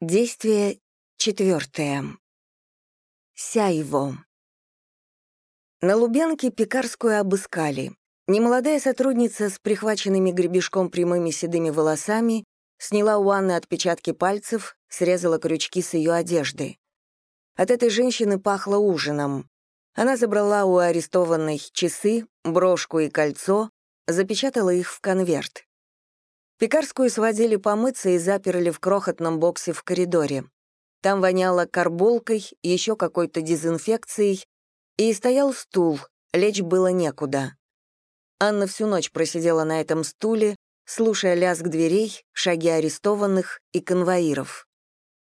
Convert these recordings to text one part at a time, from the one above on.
Действие четвертое. Сяйво. На Лубянке Пекарскую обыскали. Немолодая сотрудница с прихваченными гребешком прямыми седыми волосами сняла у Анны отпечатки пальцев, срезала крючки с ее одежды. От этой женщины пахло ужином. Она забрала у арестованной часы, брошку и кольцо, запечатала их в конверт. Пекарскую сводили помыться и заперли в крохотном боксе в коридоре. Там воняло карболкой, еще какой-то дезинфекцией, и стоял стул, лечь было некуда. Анна всю ночь просидела на этом стуле, слушая лязг дверей, шаги арестованных и конвоиров.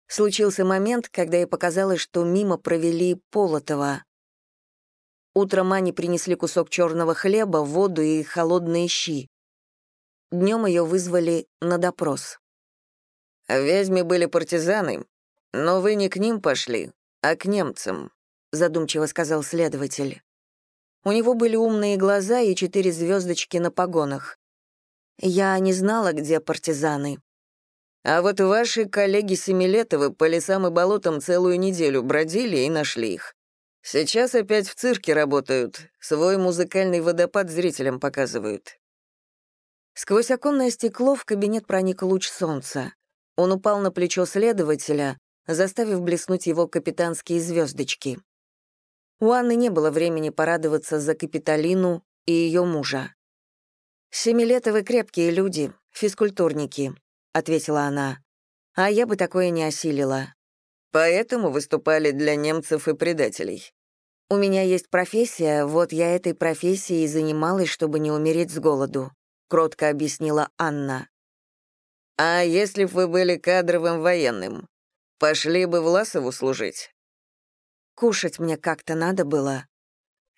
Случился момент, когда ей показалось, что мимо провели Полотова. Утром Ане принесли кусок черного хлеба, воду и холодные щи. Днем ее вызвали на допрос. «В Вязьме были партизаны, но вы не к ним пошли, а к немцам», задумчиво сказал следователь. У него были умные глаза и четыре звездочки на погонах. Я не знала, где партизаны. А вот ваши коллеги Семилетовы по лесам и болотам целую неделю бродили и нашли их. Сейчас опять в цирке работают, свой музыкальный водопад зрителям показывают. Сквозь оконное стекло в кабинет проник луч солнца. Он упал на плечо следователя, заставив блеснуть его капитанские звездочки. У Анны не было времени порадоваться за Капитолину и ее мужа. «Семилетовы крепкие люди, физкультурники», — ответила она. «А я бы такое не осилила». «Поэтому выступали для немцев и предателей». «У меня есть профессия, вот я этой профессией занималась, чтобы не умереть с голоду кротко объяснила Анна. «А если бы вы были кадровым военным, пошли бы Власову служить?» «Кушать мне как-то надо было».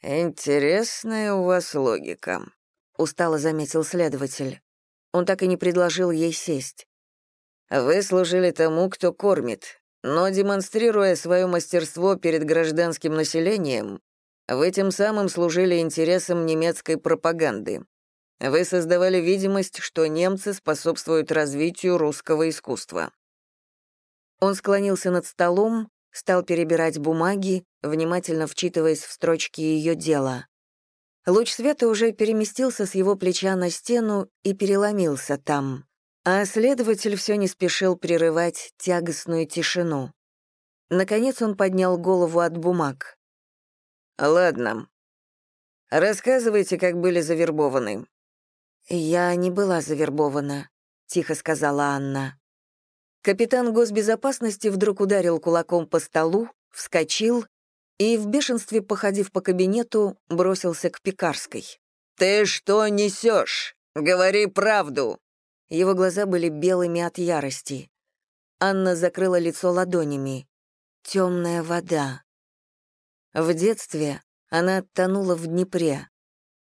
«Интересная у вас логика», — устало заметил следователь. Он так и не предложил ей сесть. «Вы служили тому, кто кормит, но, демонстрируя свое мастерство перед гражданским населением, вы тем самым служили интересам немецкой пропаганды. Вы создавали видимость, что немцы способствуют развитию русского искусства». Он склонился над столом, стал перебирать бумаги, внимательно вчитываясь в строчки ее дела. Луч света уже переместился с его плеча на стену и переломился там, а следователь все не спешил прерывать тягостную тишину. Наконец он поднял голову от бумаг. «Ладно. Рассказывайте, как были завербованы. «Я не была завербована», — тихо сказала Анна. Капитан госбезопасности вдруг ударил кулаком по столу, вскочил и, в бешенстве походив по кабинету, бросился к Пекарской. «Ты что несешь? Говори правду!» Его глаза были белыми от ярости. Анна закрыла лицо ладонями. Темная вода. В детстве она тонула в Днепре.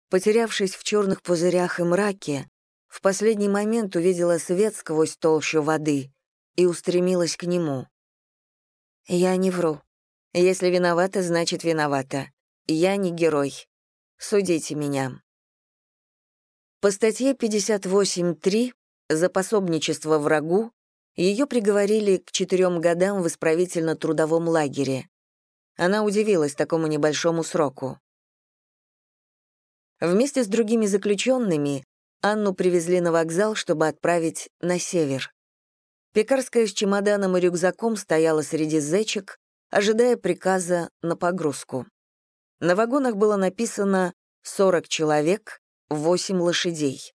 Потерявшись в черных пузырях и мраке, в последний момент увидела свет сквозь толщу воды и устремилась к нему. «Я не вру. Если виновата, значит виновата. Я не герой. Судите меня». По статье 58.3 за пособничество врагу ее приговорили к четырем годам в исправительно-трудовом лагере. Она удивилась такому небольшому сроку. Вместе с другими заключенными Анну привезли на вокзал, чтобы отправить на север. Пекарская с чемоданом и рюкзаком стояла среди зечек, ожидая приказа на погрузку. На вагонах было написано «40 человек, 8 лошадей».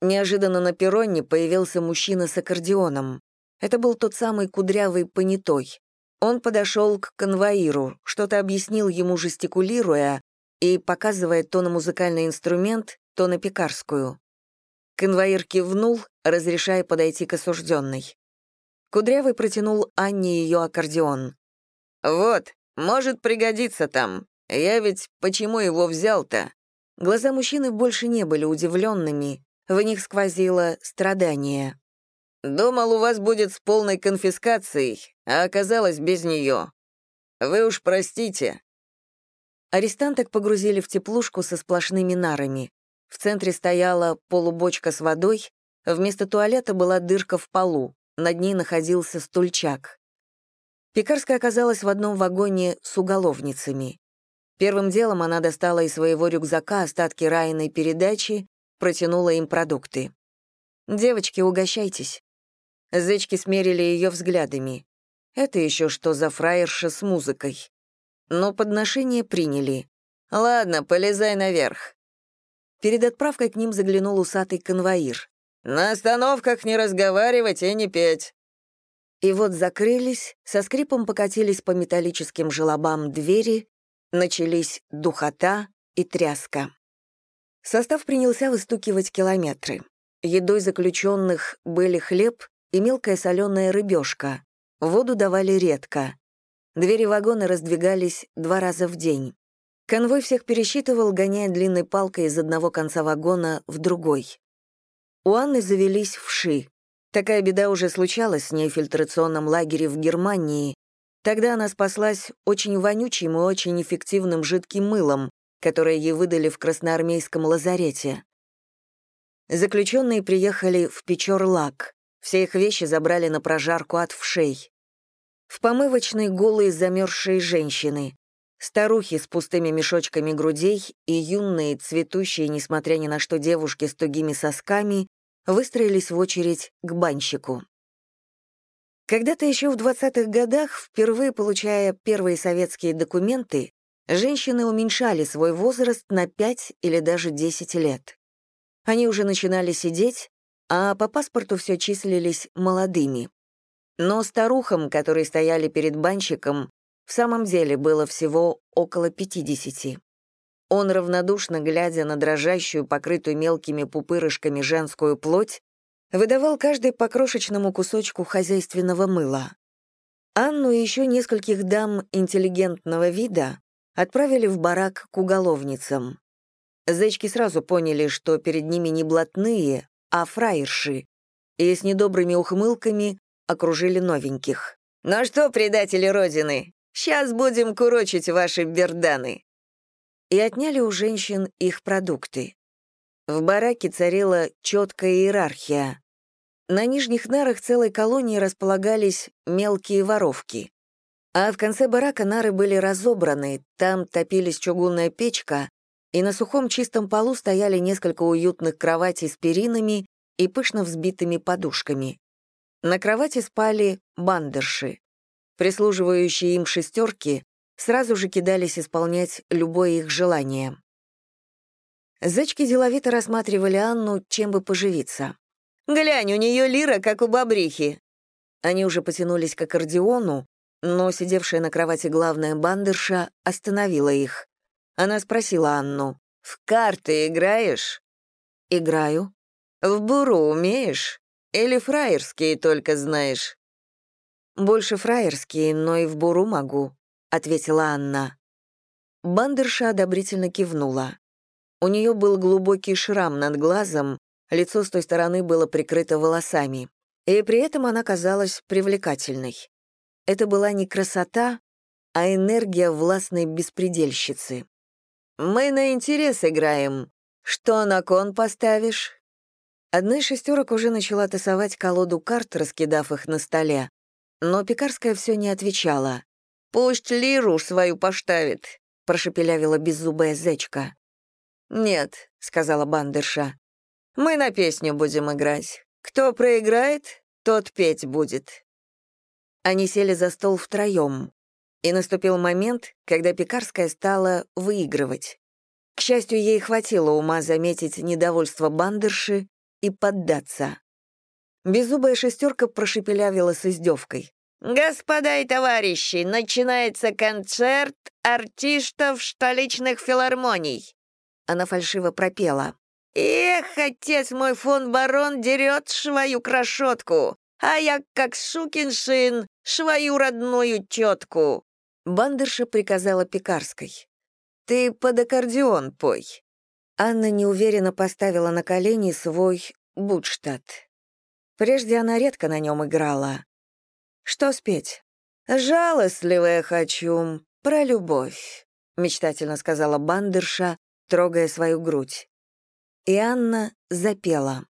Неожиданно на перроне появился мужчина с аккордеоном. Это был тот самый кудрявый понятой. Он подошел к конвоиру, что-то объяснил ему, жестикулируя, и показывая то на музыкальный инструмент, то на пекарскую. Конвоир кивнул, разрешая подойти к осужденной. Кудрявый протянул Анне ее аккордеон. «Вот, может пригодиться там. Я ведь почему его взял-то?» Глаза мужчины больше не были удивленными, в них сквозило страдание. «Думал, у вас будет с полной конфискацией, а оказалось без нее. Вы уж простите, Арестанток погрузили в теплушку со сплошными нарами. В центре стояла полубочка с водой, вместо туалета была дырка в полу, над ней находился стульчак. Пекарская оказалась в одном вагоне с уголовницами. Первым делом она достала из своего рюкзака остатки райной передачи, протянула им продукты. «Девочки, угощайтесь». Зычки смерили ее взглядами. Это еще что за фраерша с музыкой? Но подношение приняли. «Ладно, полезай наверх». Перед отправкой к ним заглянул усатый конвоир. «На остановках не разговаривать и не петь». И вот закрылись, со скрипом покатились по металлическим желобам двери, начались духота и тряска. Состав принялся выстукивать километры. Едой заключенных были хлеб и мелкая соленая рыбешка. Воду давали редко. Двери вагона раздвигались два раза в день. Конвой всех пересчитывал, гоняя длинной палкой из одного конца вагона в другой. У Анны завелись вши. Такая беда уже случалась с ней в фильтрационном лагере в Германии. Тогда она спаслась очень вонючим и очень эффективным жидким мылом, которое ей выдали в красноармейском лазарете. Заключенные приехали в Печор-Лак. Все их вещи забрали на прожарку от вшей. В помывочной голые замерзшие женщины, старухи с пустыми мешочками грудей и юные, цветущие, несмотря ни на что девушки с тугими сосками, выстроились в очередь к банщику. Когда-то еще в 20-х годах, впервые получая первые советские документы, женщины уменьшали свой возраст на 5 или даже 10 лет. Они уже начинали сидеть, а по паспорту все числились молодыми. Но старухам, которые стояли перед банщиком, в самом деле было всего около 50. Он, равнодушно глядя на дрожащую, покрытую мелкими пупырышками женскую плоть, выдавал каждой по крошечному кусочку хозяйственного мыла. Анну и еще нескольких дам интеллигентного вида отправили в барак к уголовницам. Зайчки сразу поняли, что перед ними не блатные, а фраерши, и с недобрыми ухмылками окружили новеньких. «Ну что, предатели Родины, сейчас будем курочить ваши берданы!» И отняли у женщин их продукты. В бараке царила четкая иерархия. На нижних нарах целой колонии располагались мелкие воровки. А в конце барака нары были разобраны, там топились чугунная печка, и на сухом чистом полу стояли несколько уютных кроватей с перинами и пышно взбитыми подушками. На кровати спали бандерши. Прислуживающие им шестерки сразу же кидались исполнять любое их желание. Зачки деловито рассматривали Анну, чем бы поживиться. «Глянь, у нее лира, как у бобрихи!» Они уже потянулись к аккордеону, но сидевшая на кровати главная бандерша остановила их. Она спросила Анну, «В карты играешь?» «Играю». «В буру умеешь? Или фраерские только знаешь?» «Больше фраерские, но и в буру могу», — ответила Анна. Бандерша одобрительно кивнула. У нее был глубокий шрам над глазом, лицо с той стороны было прикрыто волосами, и при этом она казалась привлекательной. Это была не красота, а энергия властной беспредельщицы. «Мы на интерес играем. Что на кон поставишь?» Одна из шестерок уже начала тасовать колоду карт, раскидав их на столе, но Пекарская все не отвечала. «Пусть лиру свою поставит», — прошепелявила беззубая зечка. «Нет», — сказала бандерша. «Мы на песню будем играть. Кто проиграет, тот петь будет». Они сели за стол втроем. И наступил момент, когда Пекарская стала выигрывать. К счастью, ей хватило ума заметить недовольство бандерши и поддаться. Беззубая шестерка прошепелявила с издевкой. «Господа и товарищи, начинается концерт артистов столичных филармоний». Она фальшиво пропела. «Эх, отец мой фон барон дерет свою крошотку, а я, как сукин сын, свою родную тетку. Бандерша приказала Пекарской. «Ты под аккордеон пой». Анна неуверенно поставила на колени свой Будштадт. Прежде она редко на нем играла. «Что спеть?» «Жалостливая хочу, про любовь», — мечтательно сказала бандерша, трогая свою грудь. И Анна запела.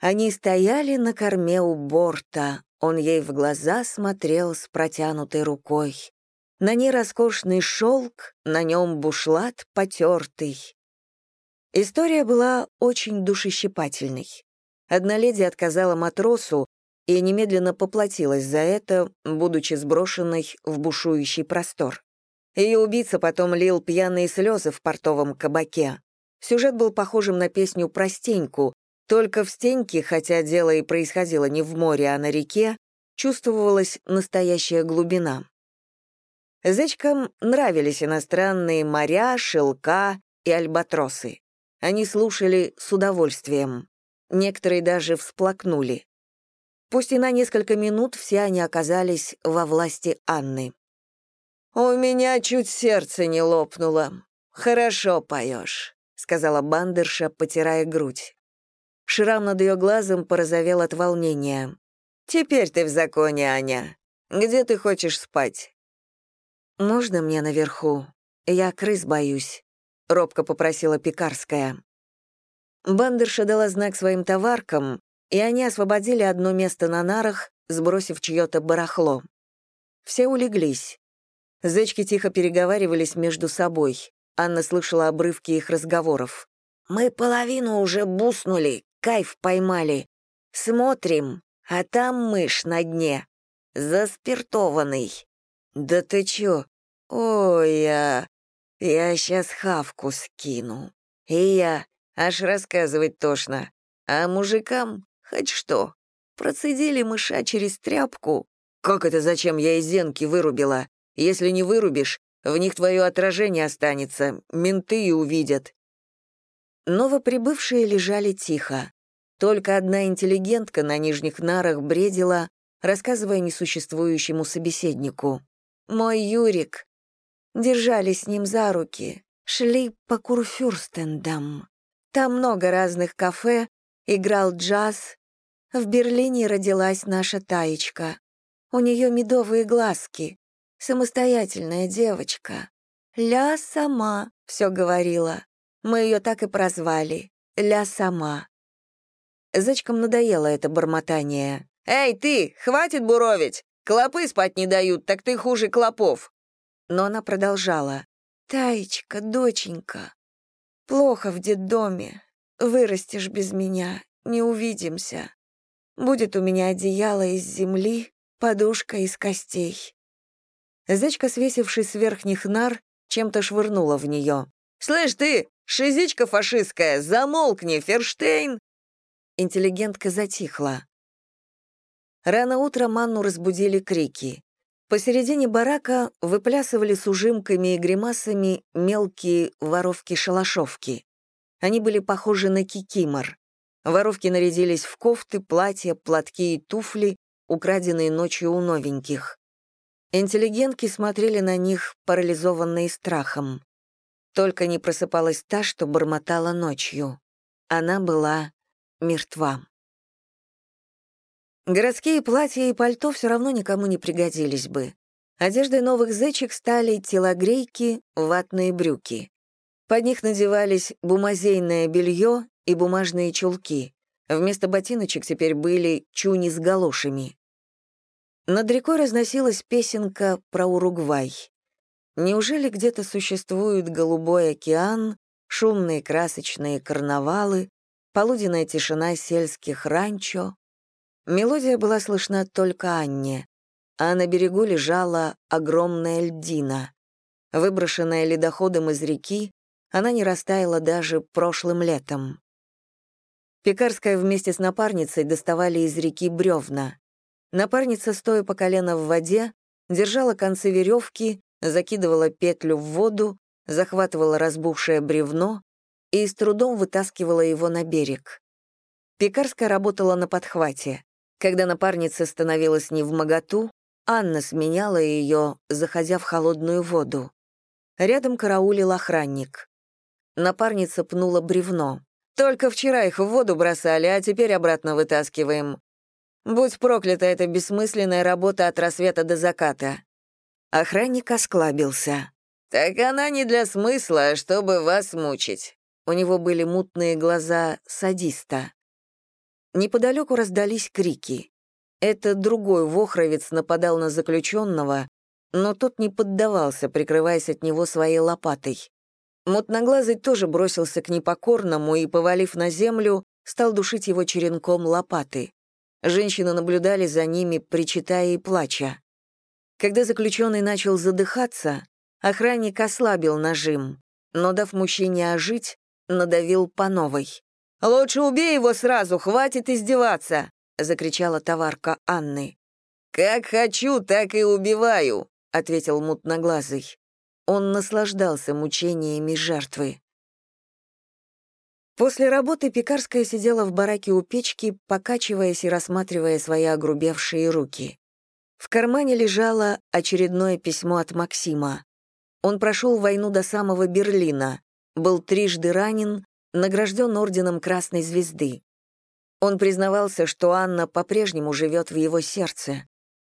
Они стояли на корме у борта, он ей в глаза смотрел с протянутой рукой. На ней роскошный шелк, на нем бушлат потертый. История была очень душещипательной. Одна леди отказала матросу и немедленно поплатилась за это, будучи сброшенной в бушующий простор. Ее убийца потом лил пьяные слезы в портовом кабаке. Сюжет был похожим на песню про Стеньку, только в Стеньке, хотя дело и происходило не в море, а на реке, чувствовалась настоящая глубина. Зечкам нравились иностранные моря, шелка и альбатросы. Они слушали с удовольствием. Некоторые даже всплакнули. Пусть и на несколько минут все они оказались во власти Анны. «У меня чуть сердце не лопнуло. Хорошо поешь», — сказала бандерша, потирая грудь. Шрам над ее глазом порозовел от волнения. «Теперь ты в законе, Аня. Где ты хочешь спать?» «Можно мне наверху? Я крыс боюсь», — робко попросила Пекарская. Бандерша дала знак своим товаркам, и они освободили одно место на нарах, сбросив чье-то барахло. Все улеглись. Зечки тихо переговаривались между собой. Анна слышала обрывки их разговоров. «Мы половину уже буснули, кайф поймали. Смотрим, а там мышь на дне. Заспиртованный. Да ты чё? Ой, я... Я сейчас хавку скину. И я... Аж рассказывать тошно. А мужикам хоть что. Процедили мыша через тряпку. Как это зачем я из зенки вырубила? Если не вырубишь, в них твое отражение останется, менты и увидят». Новоприбывшие лежали тихо. Только одна интеллигентка на нижних нарах бредила, рассказывая несуществующему собеседнику. «Мой Юрик». Держали с ним за руки, шли по Курфюрстендам. Там много разных кафе, играл джаз. В Берлине родилась наша Таечка. У нее медовые глазки, самостоятельная девочка. Ля сама все говорила. Мы ее так и прозвали. Ля сама. Зачкам надоело это бормотание. «Эй, ты, хватит буровить! Клопы спать не дают, так ты хуже клопов!» Но она продолжала. «Таечка, доченька, плохо в детдоме. Вырастешь без меня, не увидимся. Будет у меня одеяло из земли, подушка из костей. Зечка, свесившись с верхних нар, чем-то швырнула в нее. «Слышь ты, шизичка фашистская, замолкни, Ферштейн!» Интеллигентка затихла. Рано утром Анну разбудили крики. Посередине барака выплясывали с ужимками и гримасами мелкие воровки-шалашовки. Они были похожи на кикимор. Воровки нарядились в кофты, платья, платки и туфли, украденные ночью у новеньких. Интеллигентки смотрели на них, парализованные страхом. Только не просыпалась та, что бормотала ночью. Она была мертва. Городские платья и пальто все равно никому не пригодились бы. Одеждой новых зечек стали телогрейки, ватные брюки. Под них надевались бумазейное белье и бумажные чулки. Вместо ботиночек теперь были чуни с галошами. Над рекой разносилась песенка про Уругвай. Неужели где-то существует голубой океан, шумные красочные карнавалы, полуденная тишина сельских ранчо? Мелодия была слышна только Анне, а на берегу лежала огромная льдина. Выброшенная ледоходом из реки, она не растаяла даже прошлым летом. Пекарская вместе с напарницей доставали из реки бревна. Напарница, стоя по колено в воде, держала концы веревки, закидывала петлю в воду, захватывала разбухшее бревно и с трудом вытаскивала его на берег. Пекарская работала на подхвате. Когда напарница становилась не в моготу, Анна сменяла ее, заходя в холодную воду. Рядом караулил охранник. Напарница пнула бревно. «Только вчера их в воду бросали, а теперь обратно вытаскиваем. Будь проклята эта бессмысленная работа от рассвета до заката». Охранник осклабился. «Так она не для смысла, а чтобы вас мучить». У него были мутные глаза садиста. Неподалеку раздались крики. Это другой вохровец нападал на заключенного, но тот не поддавался, прикрываясь от него своей лопатой. Мутноглазый тоже бросился к непокорному и, повалив на землю, стал душить его черенком лопаты. Женщины наблюдали за ними, причитая и плача. Когда заключенный начал задыхаться, охранник ослабил нажим, но, дав мужчине ожить, надавил по новой. «Лучше убей его сразу, хватит издеваться!» — закричала товарка Анны. «Как хочу, так и убиваю», — ответил мутноглазый. Он наслаждался мучениями жертвы. После работы Пекарская сидела в бараке у печки, покачиваясь и рассматривая свои огрубевшие руки. В кармане лежало очередное письмо от Максима. Он прошел войну до самого Берлина, был трижды ранен, награжден орденом Красной Звезды. Он признавался, что Анна по-прежнему живет в его сердце.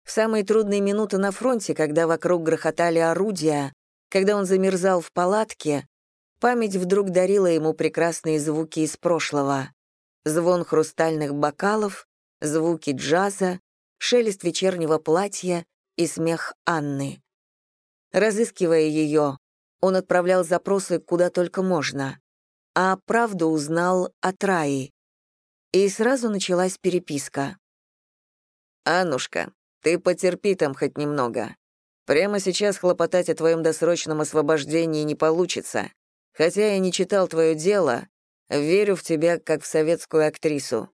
В самые трудные минуты на фронте, когда вокруг грохотали орудия, когда он замерзал в палатке, память вдруг дарила ему прекрасные звуки из прошлого. Звон хрустальных бокалов, звуки джаза, шелест вечернего платья и смех Анны. Разыскивая ее, он отправлял запросы куда только можно, а правду узнал от Раи. И сразу началась переписка. «Аннушка, ты потерпи там хоть немного. Прямо сейчас хлопотать о твоем досрочном освобождении не получится. Хотя я не читал твое дело, верю в тебя как в советскую актрису.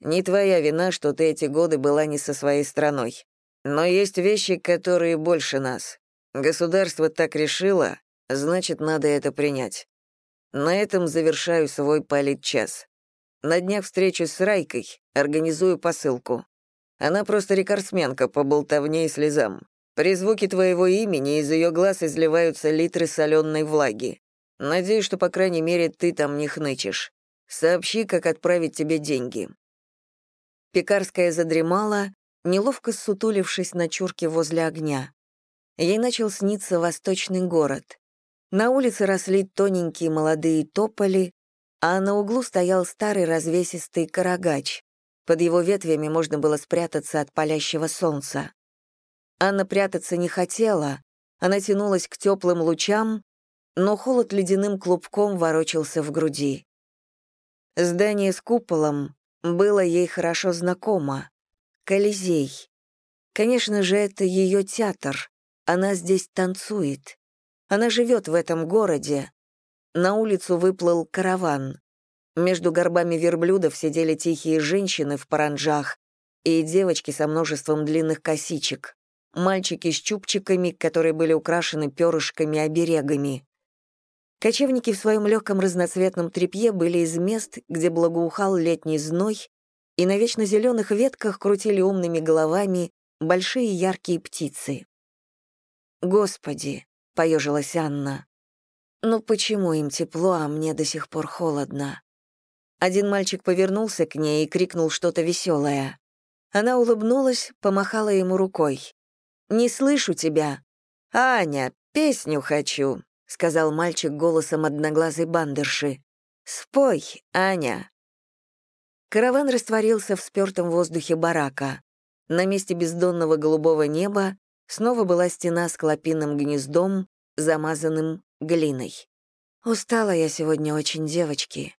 Не твоя вина, что ты эти годы была не со своей страной. Но есть вещи, которые больше нас. Государство так решило, значит, надо это принять. На этом завершаю свой политчас. На днях встречусь с Райкой, организую посылку. Она просто рекордсменка по болтовне и слезам. При звуке твоего имени из ее глаз изливаются литры соленой влаги. Надеюсь, что, по крайней мере, ты там не хнычешь. Сообщи, как отправить тебе деньги». Пекарская задремала, неловко сутулившись на чурке возле огня. Ей начал сниться восточный город. На улице росли тоненькие молодые тополи, а на углу стоял старый развесистый карагач. Под его ветвями можно было спрятаться от палящего солнца. Анна прятаться не хотела, она тянулась к теплым лучам, но холод ледяным клубком ворочался в груди. Здание с куполом было ей хорошо знакомо. Колизей. Конечно же, это ее театр. Она здесь танцует. Она живет в этом городе. На улицу выплыл караван. Между горбами верблюдов сидели тихие женщины в паранджах и девочки со множеством длинных косичек мальчики с чубчиками, которые были украшены перышками-оберегами. Кочевники в своем легком разноцветном тряпье были из мест, где благоухал летний зной, и на вечно зеленых ветках крутили умными головами большие яркие птицы. «Господи!» — поежилась Анна. «Ну почему им тепло, а мне до сих пор холодно?» Один мальчик повернулся к ней и крикнул что-то веселое. Она улыбнулась, помахала ему рукой. Не слышу тебя». «Аня, песню хочу», — сказал мальчик голосом одноглазой бандерши. «Спой, Аня». Караван растворился в спёртом воздухе барака. На месте бездонного голубого неба снова была стена с клопиным гнездом, замазанным глиной. Устала я сегодня очень, девочки.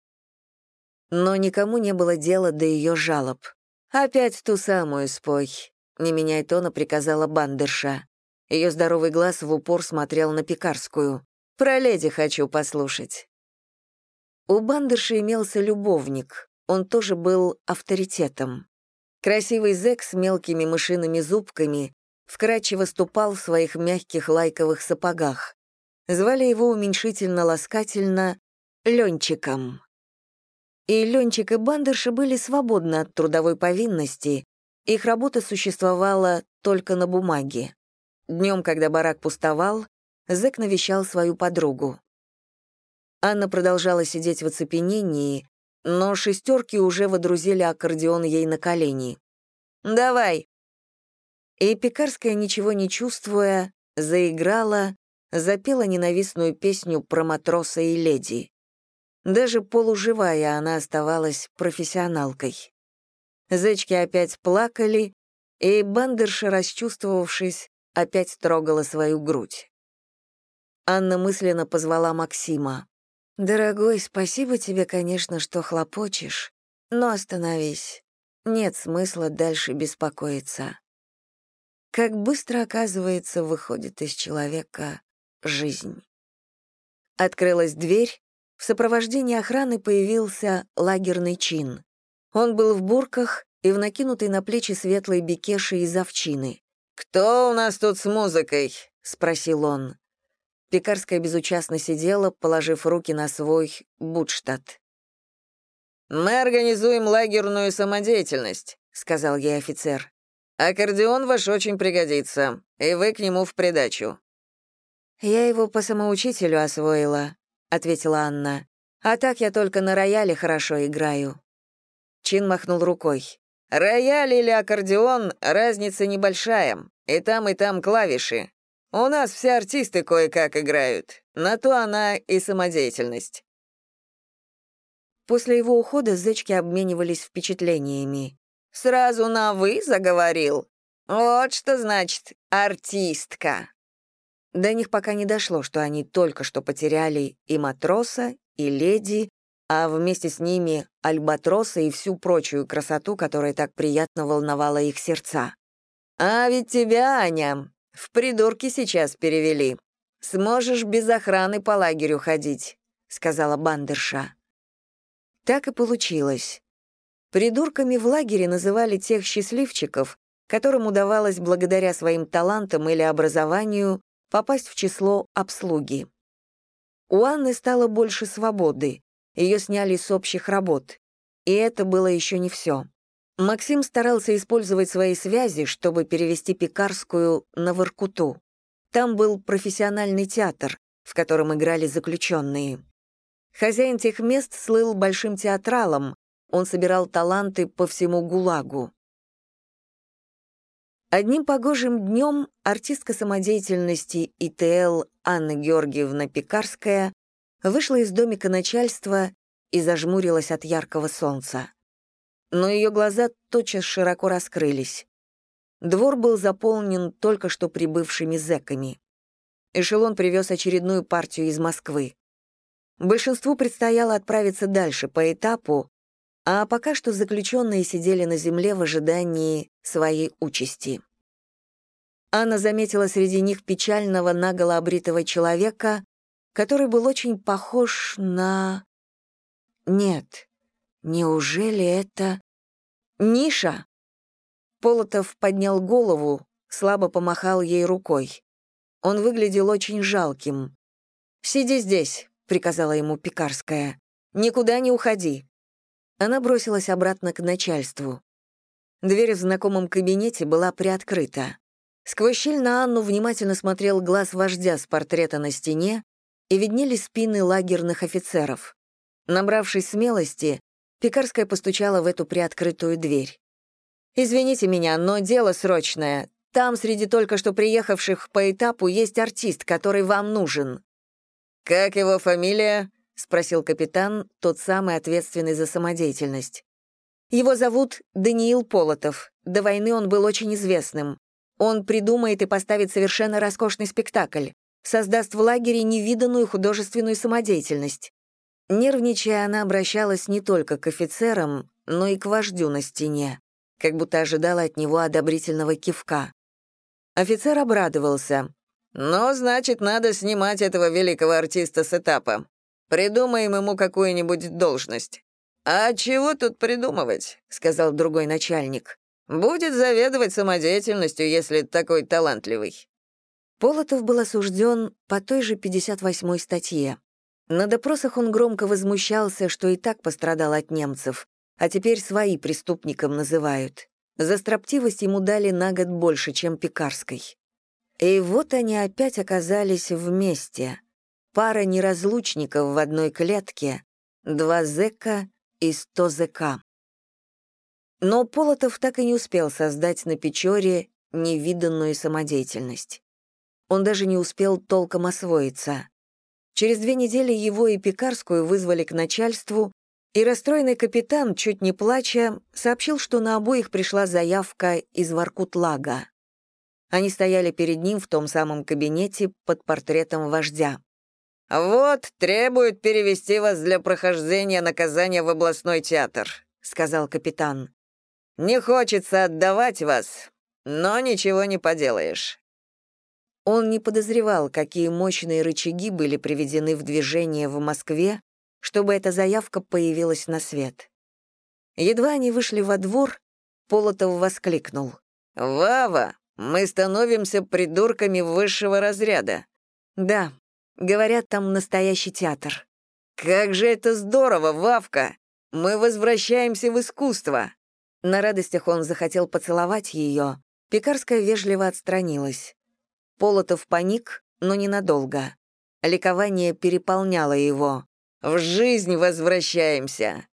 Но никому не было дела до ее жалоб. «Опять ту самую спой», не меняя тона, приказала бандерша. Ее здоровый глаз в упор смотрел на пекарскую. «Про леди хочу послушать». У бандерши имелся любовник. Он тоже был авторитетом. Красивый зэк с мелкими мышиными зубками вкрадчиво ступал в своих мягких лайковых сапогах. Звали его уменьшительно-ласкательно Ленчиком. И Ленчик и Бандерша были свободны от трудовой повинности, их работа существовала только на бумаге. Днем, когда барак пустовал, Зэк навещал свою подругу. Анна продолжала сидеть в оцепенении, но шестерки уже водрузили аккордеон ей на колени. «Давай!» И Пекарская, ничего не чувствуя, заиграла, запела ненавистную песню про матроса и леди. Даже полуживая она оставалась профессионалкой. Зечки опять плакали, и бандерша, расчувствовавшись, опять трогала свою грудь. Анна мысленно позвала Максима. «Дорогой, спасибо тебе, конечно, что хлопочешь, но остановись. Нет смысла дальше беспокоиться. Как быстро, оказывается, выходит из человека жизнь». Открылась дверь, в сопровождении охраны появился лагерный чин. Он был в бурках и в накинутой на плечи светлой бекеши из овчины. «Кто у нас тут с музыкой?» — спросил он. Пекарская безучастно сидела, положив руки на свой бутштадт. «Мы организуем лагерную самодеятельность», — сказал ей офицер. «Аккордеон ваш очень пригодится, и вы к нему в придачу». «Я его по самоучителю освоила», — ответила Анна. «А так я только на рояле хорошо играю». Чин махнул рукой. «Рояль или аккордеон — разница небольшая. И там, и там клавиши. У нас все артисты кое-как играют. На то она и самодеятельность». После его ухода зечки обменивались впечатлениями. «Сразу на «вы» заговорил? Вот что значит «артистка». До них пока не дошло, что они только что потеряли и матроса, и леди, а вместе с ними альбатроса и всю прочую красоту, которая так приятно волновала их сердца. «А ведь тебя, Аня, в придурки сейчас перевели. Сможешь без охраны по лагерю ходить», — сказала бандерша. Так и получилось. Придурками в лагере называли тех счастливчиков, которым удавалось благодаря своим талантам или образованию попасть в число обслуги. У Анны стало больше свободы, ее сняли с общих работ. И это было еще не все. Максим старался использовать свои связи, чтобы перевести Пекарскую на Воркуту. Там был профессиональный театр, в котором играли заключенные. Хозяин тех мест слыл большим театралом, он собирал таланты по всему ГУЛАГу. Одним погожим днем артистка самодеятельности ИТЛ Анна Георгиевна Пекарская вышла из домика начальства и зажмурилась от яркого солнца. Но ее глаза тотчас широко раскрылись. Двор был заполнен только что прибывшими зэками. Эшелон привез очередную партию из Москвы. Большинству предстояло отправиться дальше по этапу, а пока что заключенные сидели на земле в ожидании своей участи. Анна заметила среди них печального наголо обритого человека, который был очень похож на... Нет, неужели это... Ниша? Полотов поднял голову, слабо помахал ей рукой. Он выглядел очень жалким. «Сиди здесь», — приказала ему Пекарская. «Никуда не уходи». Она бросилась обратно к начальству. Дверь в знакомом кабинете была приоткрыта. Сквозь щель на Анну внимательно смотрел глаз вождя с портрета на стене, и виднелись спины лагерных офицеров. Набравшись смелости, Пекарская постучала в эту приоткрытую дверь. «Извините меня, но дело срочное. Там среди только что приехавших по этапу есть артист, который вам нужен». «Как его фамилия?» — спросил капитан, тот самый ответственный за самодеятельность. «Его зовут Даниил Полотов. До войны он был очень известным. Он придумает и поставит совершенно роскошный спектакль создаст в лагере невиданную художественную самодеятельность. Нервничая, она обращалась не только к офицерам, но и к вождю на стене, как будто ожидала от него одобрительного кивка. Офицер обрадовался. «Ну, значит, надо снимать этого великого артиста с этапа. Придумаем ему какую-нибудь должность». «А чего тут придумывать?» — сказал другой начальник. «Будет заведовать самодеятельностью, если такой талантливый». Полотов был осужден по той же 58-й статье. На допросах он громко возмущался, что и так пострадал от немцев, а теперь свои преступником называют. За строптивость ему дали на год больше, чем Пекарской. И вот они опять оказались вместе. Пара неразлучников в одной клетке, два зэка и сто зэка. Но Полотов так и не успел создать на Печоре невиданную самодеятельность. Он даже не успел толком освоиться. Через две недели его и Пекарскую вызвали к начальству И расстроенный капитан, чуть не плача, сообщил, что на обоих пришла заявка из Воркутлага. Они стояли перед ним в том самом кабинете под портретом вождя. «Вот, требуют перевести вас для прохождения наказания в областной театр», — сказал капитан. «Не хочется отдавать вас, но ничего не поделаешь». Он не подозревал, какие мощные рычаги были приведены в движение в Москве, чтобы эта заявка появилась на свет. Едва они вышли во двор, Полотов воскликнул. «Вава, мы становимся придурками высшего разряда». «Да, говорят, там настоящий театр». «Как же это здорово, Вавка! Мы возвращаемся в искусство!» На радостях он захотел поцеловать ее. Пекарская вежливо отстранилась. Полотов паник, но ненадолго. Ликование переполняло его. В жизнь возвращаемся!»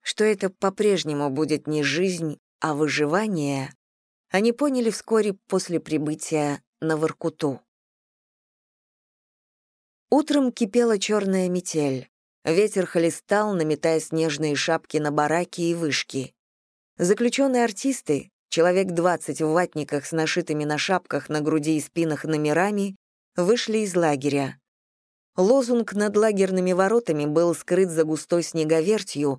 Что это по-прежнему будет не жизнь, а выживание, они поняли вскоре после прибытия на Воркуту. Утром кипела черная метель. Ветер хлестал, наметая снежные шапки на бараки и вышки. Заключенные артисты, человек 20 в ватниках с нашитыми на шапках на груди и спинах номерами, вышли из лагеря. Лозунг над лагерными воротами был скрыт за густой снеговертью,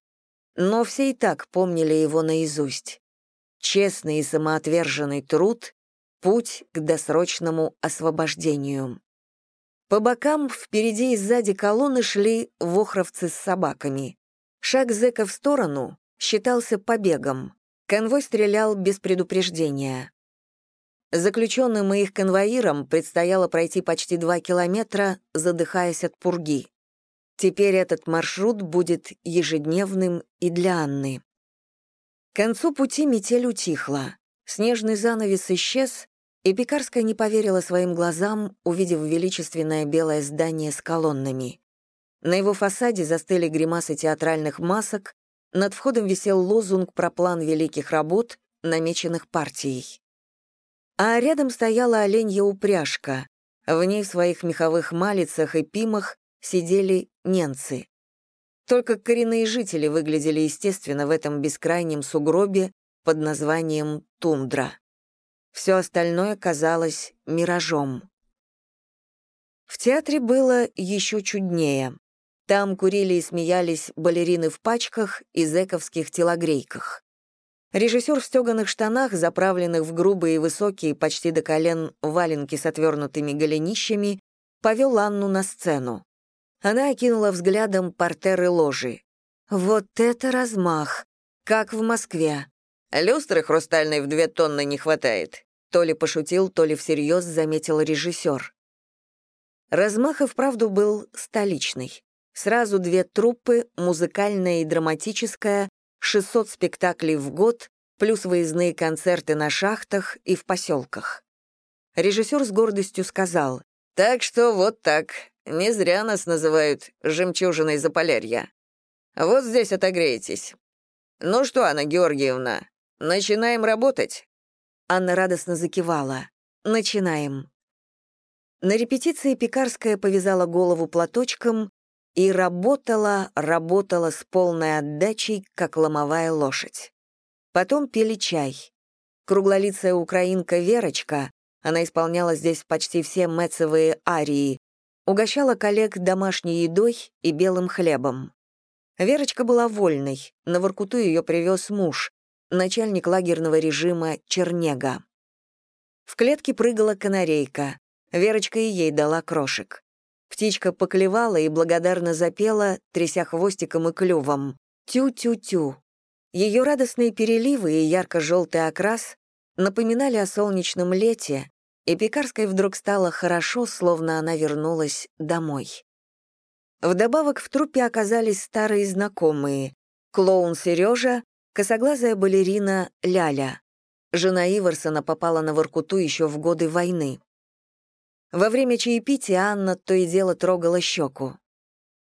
но все и так помнили его наизусть. Честный и самоотверженный труд — путь к досрочному освобождению. По бокам, впереди и сзади колонны шли вохровцы с собаками. Шаг зэка в сторону считался побегом. Конвой стрелял без предупреждения. Заключенным и их конвоирам предстояло пройти почти два километра, задыхаясь от пурги. Теперь этот маршрут будет ежедневным и для Анны. К концу пути метель утихла. Снежный занавес исчез, и Пекарская не поверила своим глазам, увидев величественное белое здание с колоннами. На его фасаде застыли гримасы театральных масок, над входом висел лозунг про план великих работ, намеченных партией а рядом стояла оленья упряжка. В ней в своих меховых малицах и пимах сидели ненцы. Только коренные жители выглядели естественно в этом бескрайнем сугробе под названием тундра. Все остальное казалось миражом. В театре было еще чуднее. Там курили и смеялись балерины в пачках и зэковских телогрейках. Режиссер в стеганых штанах, заправленных в грубые высокие, почти до колен, валенки с отвернутыми голенищами, повел Анну на сцену. Она окинула взглядом портеры ложи. «Вот это размах! Как в Москве!» «Люстры хрустальной в две тонны не хватает», то ли пошутил, то ли всерьез заметил режиссер. Размах и вправду был столичный. Сразу две труппы, музыкальная и драматическая, 600 спектаклей в год, плюс выездные концерты на шахтах и в поселках. Режиссер с гордостью сказал, «Так что вот так. Не зря нас называют «жемчужиной Заполярья». Вот здесь отогреетесь. Ну что, Анна Георгиевна, начинаем работать?» Анна радостно закивала. «Начинаем». На репетиции Пекарская повязала голову платочком и работала, работала с полной отдачей, как ломовая лошадь. Потом пили чай. Круглолицая украинка Верочка, она исполняла здесь почти все мецовые арии, угощала коллег домашней едой и белым хлебом. Верочка была вольной, на Воркуту ее привез муж, начальник лагерного режима Чернега. В клетке прыгала канарейка. Верочка и ей дала крошек. Птичка поклевала и благодарно запела, тряся хвостиком и клювом. Тю-тю-тю. Ее радостные переливы и ярко-желтый окрас напоминали о солнечном лете, и Пекарской вдруг стало хорошо, словно она вернулась домой. Вдобавок в труппе оказались старые знакомые — клоун Сережа, косоглазая балерина Ляля. Жена Иварсона попала на Воркуту еще в годы войны. Во время чаепития Анна то и дело трогала щеку.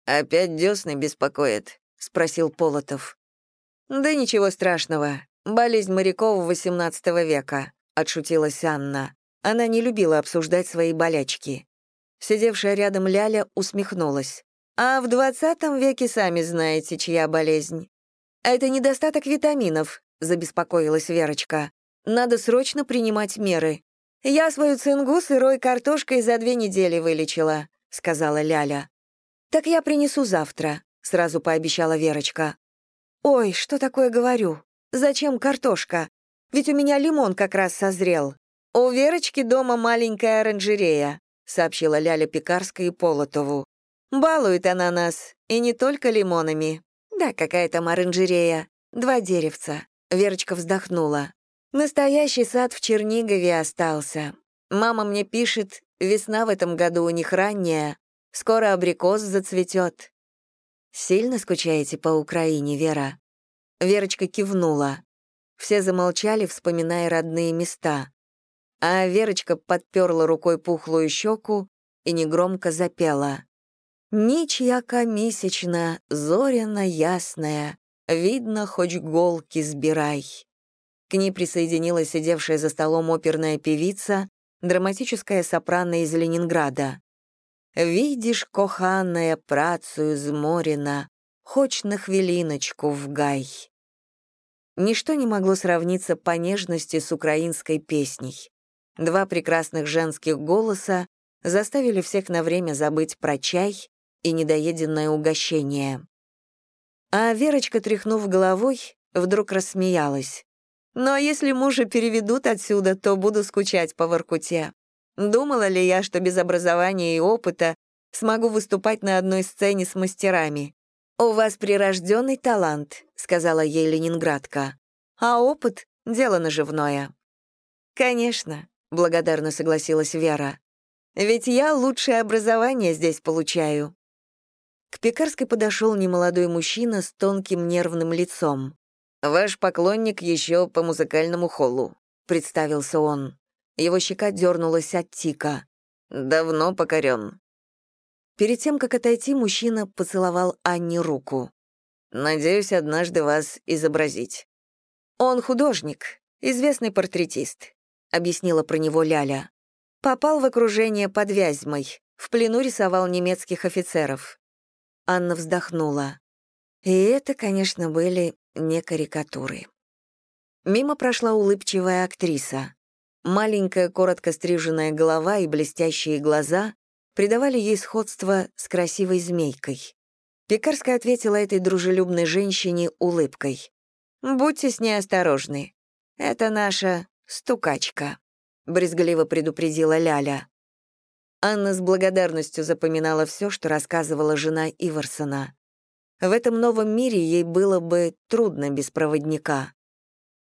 «Опять десны беспокоит?» — спросил Полотов. «Да ничего страшного. Болезнь моряков XVIII века», — отшутилась Анна. Она не любила обсуждать свои болячки. Сидевшая рядом Ляля усмехнулась. А в двадцатом веке сами знаете, чья болезнь. Это недостаток витаминов, забеспокоилась Верочка. Надо срочно принимать меры. Я свою цингу сырой картошкой за две недели вылечила, сказала Ляля. Так я принесу завтра, сразу пообещала Верочка. Ой, что такое говорю? Зачем картошка? Ведь у меня лимон как раз созрел. У Верочки дома маленькая оранжерея, сообщила Ляля Пекарская и Полотову. Балует она нас, и не только лимонами. Да, какая там оранжерея. Два деревца. Верочка вздохнула. Настоящий сад в Чернигове остался. Мама мне пишет, весна в этом году у них ранняя, скоро абрикос зацветет. Сильно скучаете по Украине, Вера? Верочка кивнула. Все замолчали, вспоминая родные места. А Верочка подперла рукой пухлую щеку и негромко запела. Ніч яка місячна, зоряна ясная, видно, хоть голки сбирай. К ней присоединилась сидевшая за столом оперная певица, драматическая сопрано из Ленинграда. «Видишь, коханая, працую зморена, хоть на хвилиночку в гай». Ничто не могло сравниться по нежности с украинской песней. Два прекрасных женских голоса заставили всех на время забыть про чай и недоеденное угощение. А Верочка, тряхнув головой, вдруг рассмеялась. «Ну а если мужа переведут отсюда, то буду скучать по Воркуте. Думала ли я, что без образования и опыта смогу выступать на одной сцене с мастерами? «У вас прирожденный талант», — сказала ей ленинградка. «А опыт — дело наживное». «Конечно», — благодарно согласилась Вера. «Ведь я лучшее образование здесь получаю». К Пекарской подошел немолодой мужчина с тонким нервным лицом. «Ваш поклонник еще по музыкальному холлу», — представился он. Его щека дернулась от тика. «Давно покорен». Перед тем, как отойти, мужчина поцеловал Анне руку. «Надеюсь, однажды вас изобразить». «Он художник, известный портретист», — объяснила про него Ляля. «Попал в окружение под Вязьмой, в плену рисовал немецких офицеров. Анна вздохнула. И это, конечно, были не карикатуры. Мимо прошла улыбчивая актриса. Маленькая, коротко стриженная голова и блестящие глаза придавали ей сходство с красивой змейкой. Пекарская ответила этой дружелюбной женщине улыбкой. «Будьте с ней осторожны. Это наша стукачка», — брезгливо предупредила Ляля. Анна с благодарностью запоминала все, что рассказывала жена Иварсона. В этом новом мире ей было бы трудно без проводника.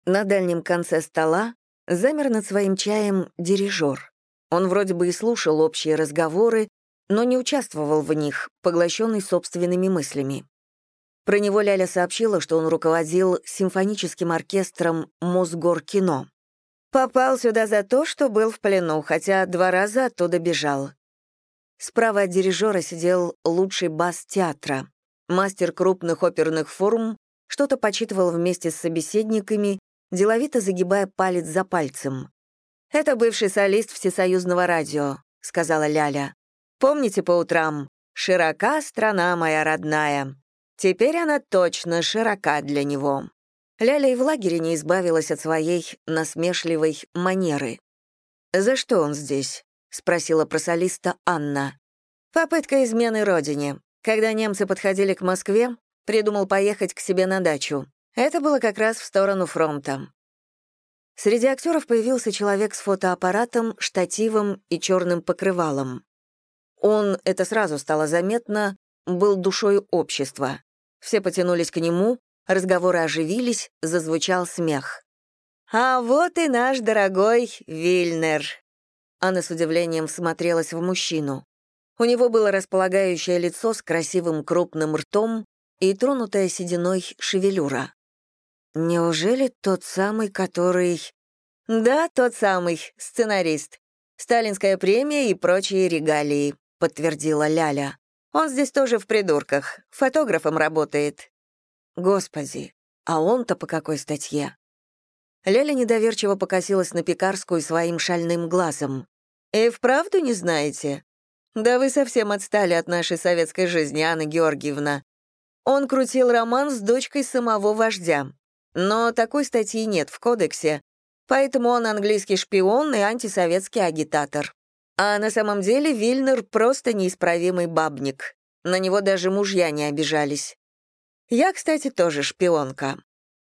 На дальнем конце стола замер над своим чаем дирижер. Он вроде бы и слушал общие разговоры, но не участвовал в них, поглощенный собственными мыслями. Про него Ляля сообщила, что он руководил симфоническим оркестром Мосгоркино. Попал сюда за то, что был в плену, хотя два раза оттуда бежал. Справа от дирижера сидел лучший бас театра. Мастер крупных оперных форм что-то почитывал вместе с собеседниками, деловито загибая палец за пальцем. «Это бывший солист Всесоюзного радио», — сказала Ляля. «Помните по утрам? Широка страна моя родная. Теперь она точно широка для него». Ляля и в лагере не избавилась от своей насмешливой манеры. «За что он здесь?» — спросила про солиста Анна. «Попытка измены родине. Когда немцы подходили к Москве, придумал поехать к себе на дачу. Это было как раз в сторону фронта. Среди актеров появился человек с фотоаппаратом, штативом и черным покрывалом. Он, это сразу стало заметно, был душой общества. Все потянулись к нему, Разговоры оживились, зазвучал смех. «А вот и наш дорогой Вильнер!» Анна с удивлением смотрелась в мужчину. У него было располагающее лицо с красивым крупным ртом и тронутая сединой шевелюра. «Неужели тот самый, который...» «Да, тот самый, сценарист. Сталинская премия и прочие регалии», — подтвердила Ляля. «Он здесь тоже в придурках, фотографом работает». Господи, а он-то по какой статье? Ляля недоверчиво покосилась на Пекарскую своим шальным глазом. «И вправду не знаете? Да вы совсем отстали от нашей советской жизни, Анна Георгиевна. Он крутил роман с дочкой самого вождя. Но такой статьи нет в кодексе, поэтому он английский шпион и антисоветский агитатор. А на самом деле Вильнер просто неисправимый бабник. На него даже мужья не обижались. Я, кстати, тоже шпионка.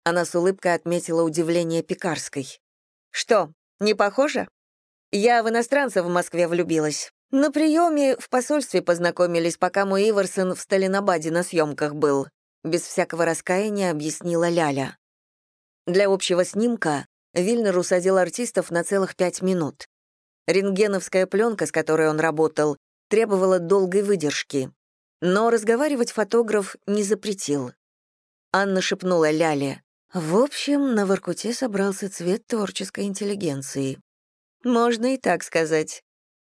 Она с улыбкой отметила удивление Пекарской. Что, не похоже? Я в иностранца в Москве влюбилась. На приеме в посольстве познакомились, пока мой Иверсон в Сталинабаде на съемках был. Без всякого раскаяния объяснила Ляля. Для общего снимка Вильнер усадил артистов на целых пять минут. Рентгеновская пленка, с которой он работал, требовала долгой выдержки. Но разговаривать фотограф не запретил. Анна шепнула Ляле. «В общем, на Воркуте собрался цвет творческой интеллигенции. Можно и так сказать.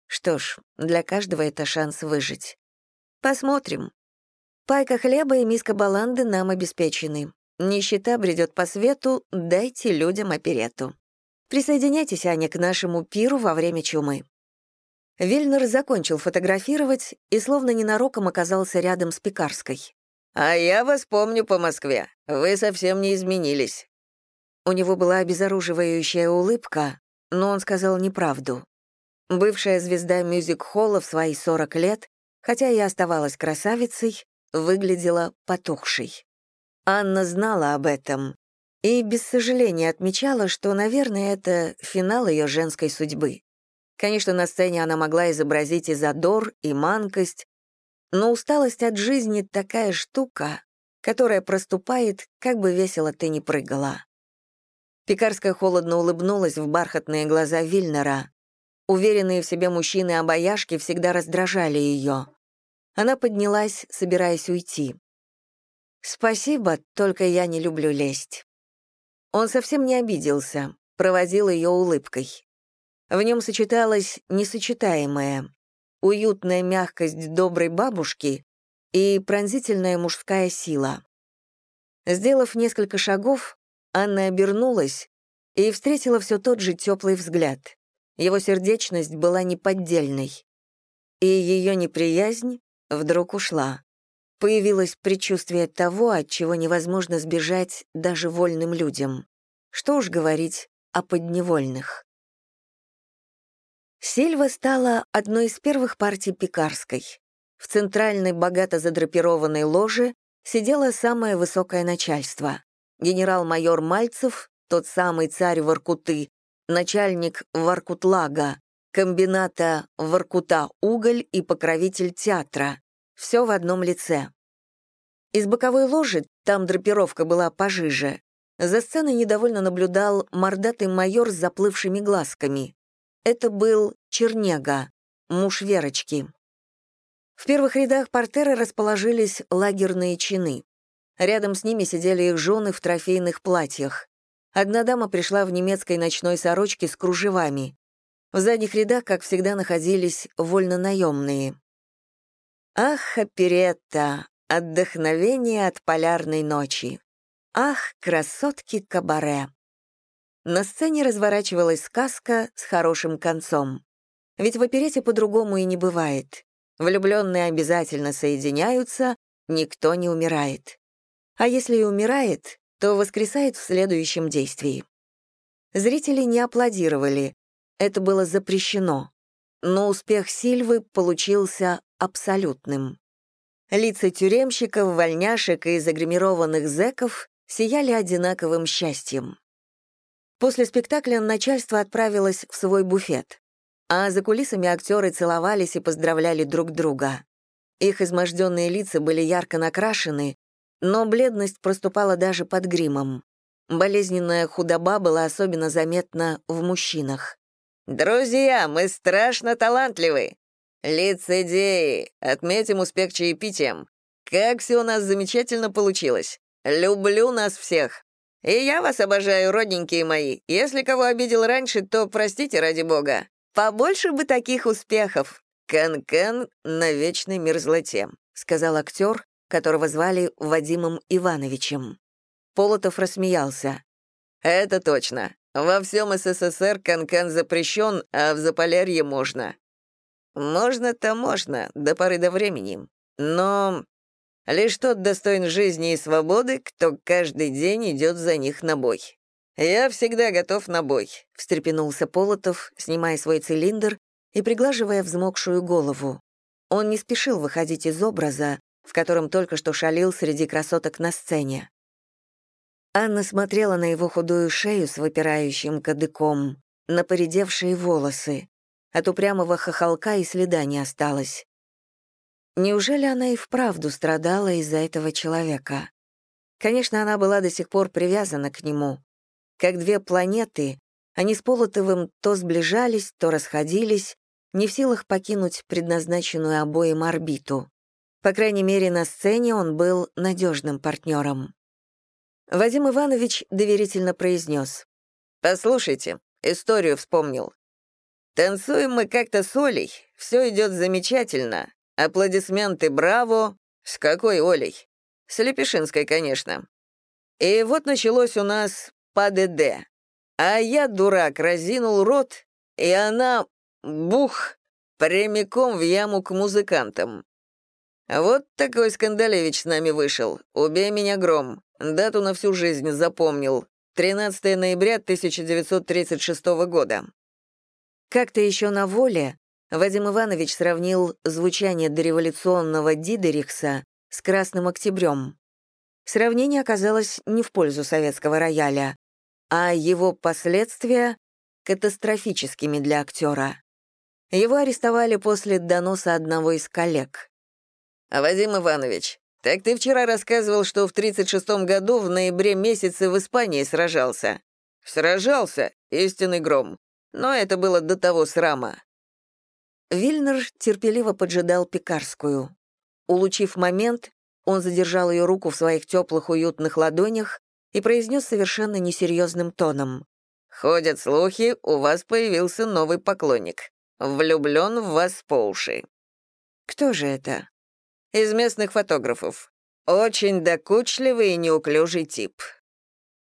Что ж, для каждого это шанс выжить. Посмотрим. Пайка хлеба и миска баланды нам обеспечены. Нищета бредет по свету, дайте людям оперету. Присоединяйтесь, Аня, к нашему пиру во время чумы». Вильнер закончил фотографировать и словно ненароком оказался рядом с Пекарской. «А я вас помню по Москве. Вы совсем не изменились». У него была обезоруживающая улыбка, но он сказал неправду. Бывшая звезда мюзик-холла в свои 40 лет, хотя и оставалась красавицей, выглядела потухшей. Анна знала об этом и без сожаления отмечала, что, наверное, это финал ее женской судьбы. Конечно, на сцене она могла изобразить и задор, и манкость, но усталость от жизни — такая штука, которая проступает, как бы весело ты ни прыгала. Пекарская холодно улыбнулась в бархатные глаза Вильнера. Уверенные в себе мужчины-обаяшки всегда раздражали ее. Она поднялась, собираясь уйти. «Спасибо, только я не люблю лезть». Он совсем не обиделся, проводил ее улыбкой. В нем сочеталось несочетаемое — уютная мягкость доброй бабушки и пронзительная мужская сила. Сделав несколько шагов, Анна обернулась и встретила все тот же теплый взгляд. Его сердечность была неподдельной. И ее неприязнь вдруг ушла. Появилось предчувствие того, от чего невозможно сбежать даже вольным людям. Что уж говорить о подневольных. Сильва стала одной из первых партий Пекарской. В центральной богато задрапированной ложе сидело самое высокое начальство. Генерал-майор Мальцев, тот самый царь Воркуты, начальник Воркутлага, комбината Воркута-Уголь и покровитель театра. Все в одном лице. Из боковой ложи, там драпировка была пожиже, за сценой недовольно наблюдал мордатый майор с заплывшими глазками. Это был Чернега, муж Верочки. В первых рядах портера расположились лагерные чины. Рядом с ними сидели их жены в трофейных платьях. Одна дама пришла в немецкой ночной сорочке с кружевами. В задних рядах, как всегда, находились вольнонаемные. Ах, оперетта, отдохновение от полярной ночи. Ах, красотки кабаре. На сцене разворачивалась сказка с хорошим концом. Ведь в оперете по-другому и не бывает. Влюбленные обязательно соединяются, никто не умирает. А если и умирает, то воскресает в следующем действии. Зрители не аплодировали, это было запрещено, но успех Сильвы получился абсолютным. Лица тюремщиков, вольняшек и загримированных зэков сияли одинаковым счастьем. После спектакля начальство отправилось в свой буфет, а за кулисами актеры целовались и поздравляли друг друга. Их изможденные лица были ярко накрашены, но бледность проступала даже под гримом. Болезненная худоба была особенно заметна в мужчинах. «Друзья, мы страшно талантливы! Лицедеи, отметим успех чаепитием. Как все у нас замечательно получилось. Люблю нас всех. И я вас обожаю, родненькие мои. Если кого обидел раньше, то простите ради бога. Побольше бы таких успехов. Кен-кен на вечной мерзлоте», — сказал актер, которого звали Вадимом Ивановичем. Полотов рассмеялся. «Это точно. Во всем СССР канкан запрещен, а в Заполярье можно». Можно-то можно, до поры до времени. Но лишь тот достоин жизни и свободы, кто каждый день идет за них на бой. Я всегда готов на бой», — встрепенулся Полотов, снимая свой цилиндр и приглаживая взмокшую голову. Он не спешил выходить из образа, в котором только что шалил среди красоток на сцене. Анна смотрела на его худую шею с выпирающим кадыком, на поредевшие волосы. От упрямого хохолка и следа не осталось. Неужели она и вправду страдала из-за этого человека? Конечно, она была до сих пор привязана к нему. Как две планеты, они с Полотовым то сближались, то расходились, не в силах покинуть предназначенную обоим орбиту. По крайней мере, на сцене он был надежным партнером. Вадим Иванович доверительно произнес. «Послушайте, историю вспомнил. Танцуем мы как-то с Олей, все идет замечательно. Аплодисменты «Браво!» С какой Олей? С Лепешинской, конечно. И вот началось у нас ПДД. А я, дурак, разинул рот, и она, бух, прямиком в яму к музыкантам. Вот такой скандалевич с нами вышел. Убей меня, гром. Дату на всю жизнь запомнил. 13 ноября 1936 года. Как-то еще на воле Вадим Иванович сравнил звучание дореволюционного Дидерихса с «Красным октябрем». Сравнение оказалось не в пользу советского рояля, а его последствия — катастрофическими для актера. Его арестовали после доноса одного из коллег. «Вадим Иванович, так ты вчера рассказывал, что в 36-м году в ноябре месяце в Испании сражался». «Сражался, истинный гром. Но это было до того срама. Вильнер терпеливо поджидал пекарскую. Улучив момент, он задержал ее руку в своих теплых уютных ладонях и произнес совершенно несерьезным тоном. «Ходят слухи, у вас появился новый поклонник. Влюблен в вас по уши». «Кто же это?» «Из местных фотографов. Очень докучливый и неуклюжий тип».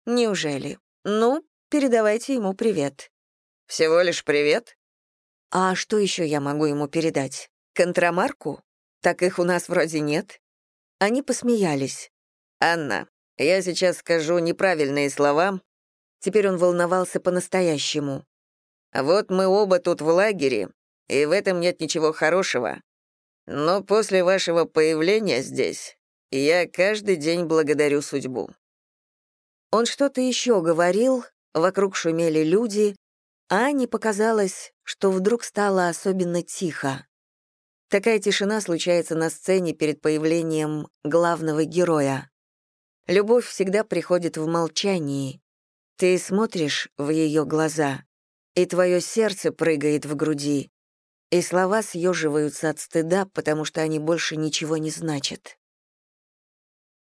«Неужели? Ну, передавайте ему привет». «Всего лишь привет?» А что еще я могу ему передать? Контрамарку? Так их у нас вроде нет. Они посмеялись. «Анна, я сейчас скажу неправильные слова». Теперь он волновался по-настоящему. «Вот мы оба тут в лагере, и в этом нет ничего хорошего. Но после вашего появления здесь я каждый день благодарю судьбу». Он что-то еще говорил, вокруг шумели люди, а Ане показалось, что вдруг стало особенно тихо. Такая тишина случается на сцене перед появлением главного героя. Любовь всегда приходит в молчании. Ты смотришь в ее глаза, и твое сердце прыгает в груди, и слова съеживаются от стыда, потому что они больше ничего не значат.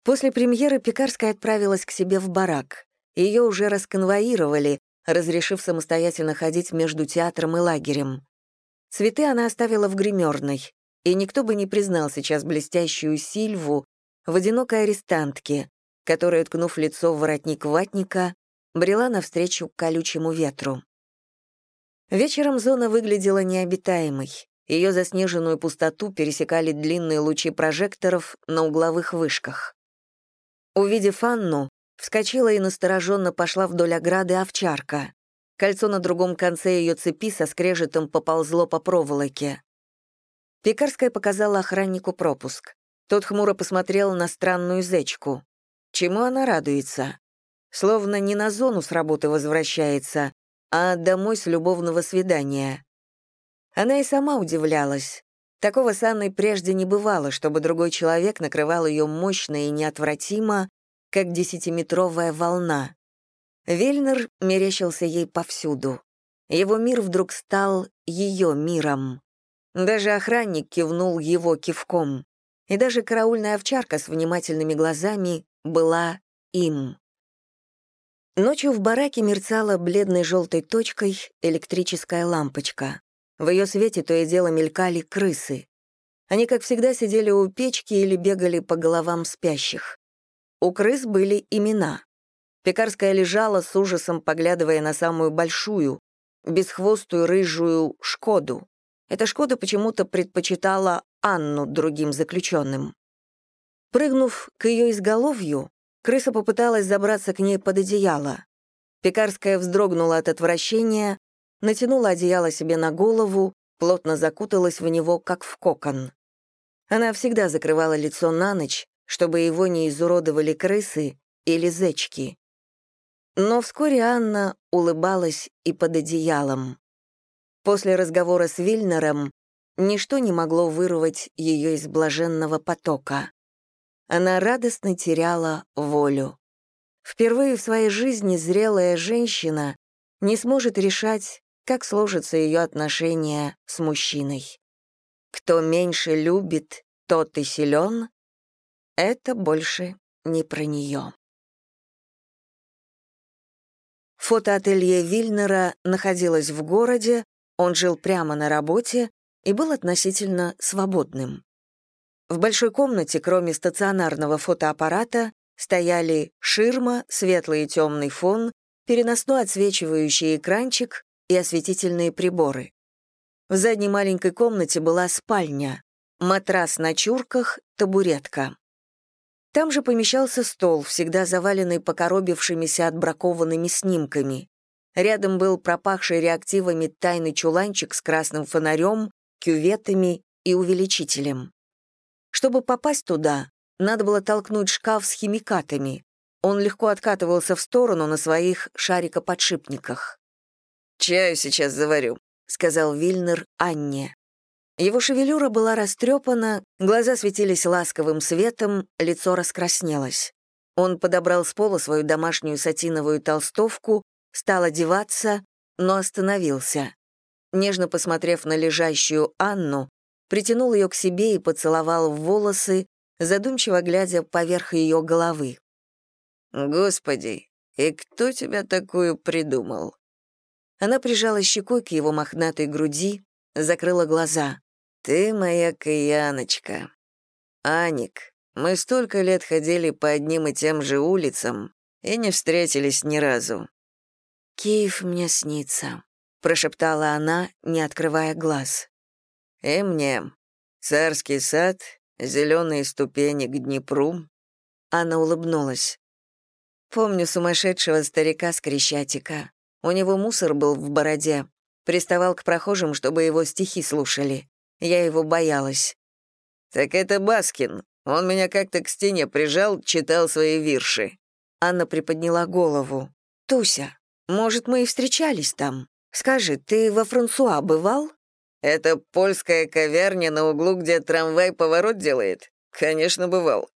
После премьеры Пекарская отправилась к себе в барак. Ее уже расконвоировали, разрешив самостоятельно ходить между театром и лагерем. Цветы она оставила в гримерной, и никто бы не признал сейчас блестящую Сильву в одинокой арестантке, которая, ткнув лицо в воротник ватника, брела навстречу колючему ветру. Вечером зона выглядела необитаемой. Ее заснеженную пустоту пересекали длинные лучи прожекторов на угловых вышках. Увидев Анну, Вскочила и настороженно пошла вдоль ограды овчарка. Кольцо на другом конце ее цепи со скрежетом поползло по проволоке. Пекарская показала охраннику пропуск. Тот хмуро посмотрел на странную зечку. Чему она радуется? Словно не на зону с работы возвращается, а домой с любовного свидания. Она и сама удивлялась. Такого с Анной прежде не бывало, чтобы другой человек накрывал ее мощно и неотвратимо, как десятиметровая волна. Вельнер мерещился ей повсюду. Его мир вдруг стал ее миром. Даже охранник кивнул его кивком. И даже караульная овчарка с внимательными глазами была им. Ночью в бараке мерцала бледной желтой точкой электрическая лампочка. В ее свете то и дело мелькали крысы. Они, как всегда, сидели у печки или бегали по головам спящих. У крыс были имена. Пекарская лежала с ужасом, поглядывая на самую большую, бесхвостую рыжую «Шкоду». Эта Шкода почему-то предпочитала Анну другим заключенным. Прыгнув к ее изголовью, крыса попыталась забраться к ней под одеяло. Пекарская вздрогнула от отвращения, натянула одеяло себе на голову, плотно закуталась в него, как в кокон. Она всегда закрывала лицо на ночь, чтобы его не изуродовали крысы или зечки. Но вскоре Анна улыбалась и под одеялом. После разговора с Вильнером ничто не могло вырвать ее из блаженного потока. Она радостно теряла волю. Впервые в своей жизни зрелая женщина не сможет решать, как сложатся ее отношения с мужчиной. Кто меньше любит, тот и силен, это больше не про нее. Фотоателье Вильнера находилось в городе, он жил прямо на работе и был относительно свободным. В большой комнате, кроме стационарного фотоаппарата, стояли ширма, светлый и темный фон, переносной отсвечивающий экранчик и осветительные приборы. В задней маленькой комнате была спальня, матрас на чурках, табуретка. Там же помещался стол, всегда заваленный покоробившимися отбракованными снимками. Рядом был пропахший реактивами тайный чуланчик с красным фонарем, кюветами и увеличителем. Чтобы попасть туда, надо было толкнуть шкаф с химикатами. Он легко откатывался в сторону на своих шарикоподшипниках. «Чаю сейчас заварю», — сказал Вильнер Анне. Его шевелюра была растрепана, глаза светились ласковым светом, лицо раскраснелось. Он подобрал с пола свою домашнюю сатиновую толстовку, стал одеваться, но остановился. Нежно посмотрев на лежащую Анну, притянул ее к себе и поцеловал в волосы, задумчиво глядя поверх ее головы. «Господи, и кто тебя такую придумал?» Она прижала щекой к его мохнатой груди, закрыла глаза. «Ты моя каяночка. Аник, мы столько лет ходили по одним и тем же улицам и не встретились ни разу». «Киев мне снится», — прошептала она, не открывая глаз. «И мне. Царский сад, зеленые ступени к Днепру». Анна улыбнулась. «Помню сумасшедшего старика с Крещатика. У него мусор был в бороде. Приставал к прохожим, чтобы его стихи слушали. Я его боялась. «Так это Баскин. Он меня как-то к стене прижал, читал свои вирши». Анна приподняла голову. «Туся, может, мы и встречались там? Скажи, ты во Франсуа бывал?» «Это польская кавярня на углу, где трамвай поворот делает? Конечно, бывал».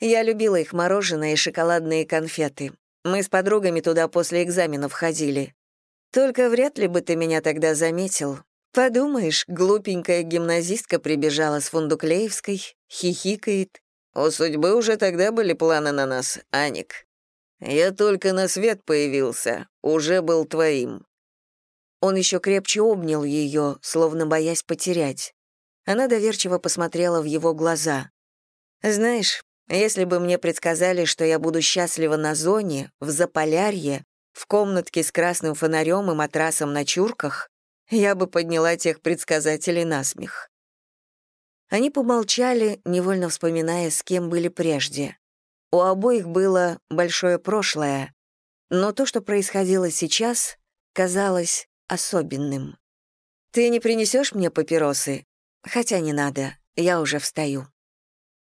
Я любила их мороженое и шоколадные конфеты. Мы с подругами туда после экзаменов ходили. Только вряд ли бы ты меня тогда заметил. Подумаешь, глупенькая гимназистка прибежала с Фундуклеевской, хихикает. У судьбы уже тогда были планы на нас, Аник. Я только на свет появился, уже был твоим. Он еще крепче обнял ее, словно боясь потерять. Она доверчиво посмотрела в его глаза. «Знаешь, если бы мне предсказали, что я буду счастлива на зоне, в Заполярье, в комнатке с красным фонарем и матрасом на чурках, я бы подняла тех предсказателей на смех. Они помолчали, невольно вспоминая, с кем были прежде. У обоих было большое прошлое, но то, что происходило сейчас, казалось особенным. «Ты не принесешь мне папиросы? Хотя не надо, я уже встаю».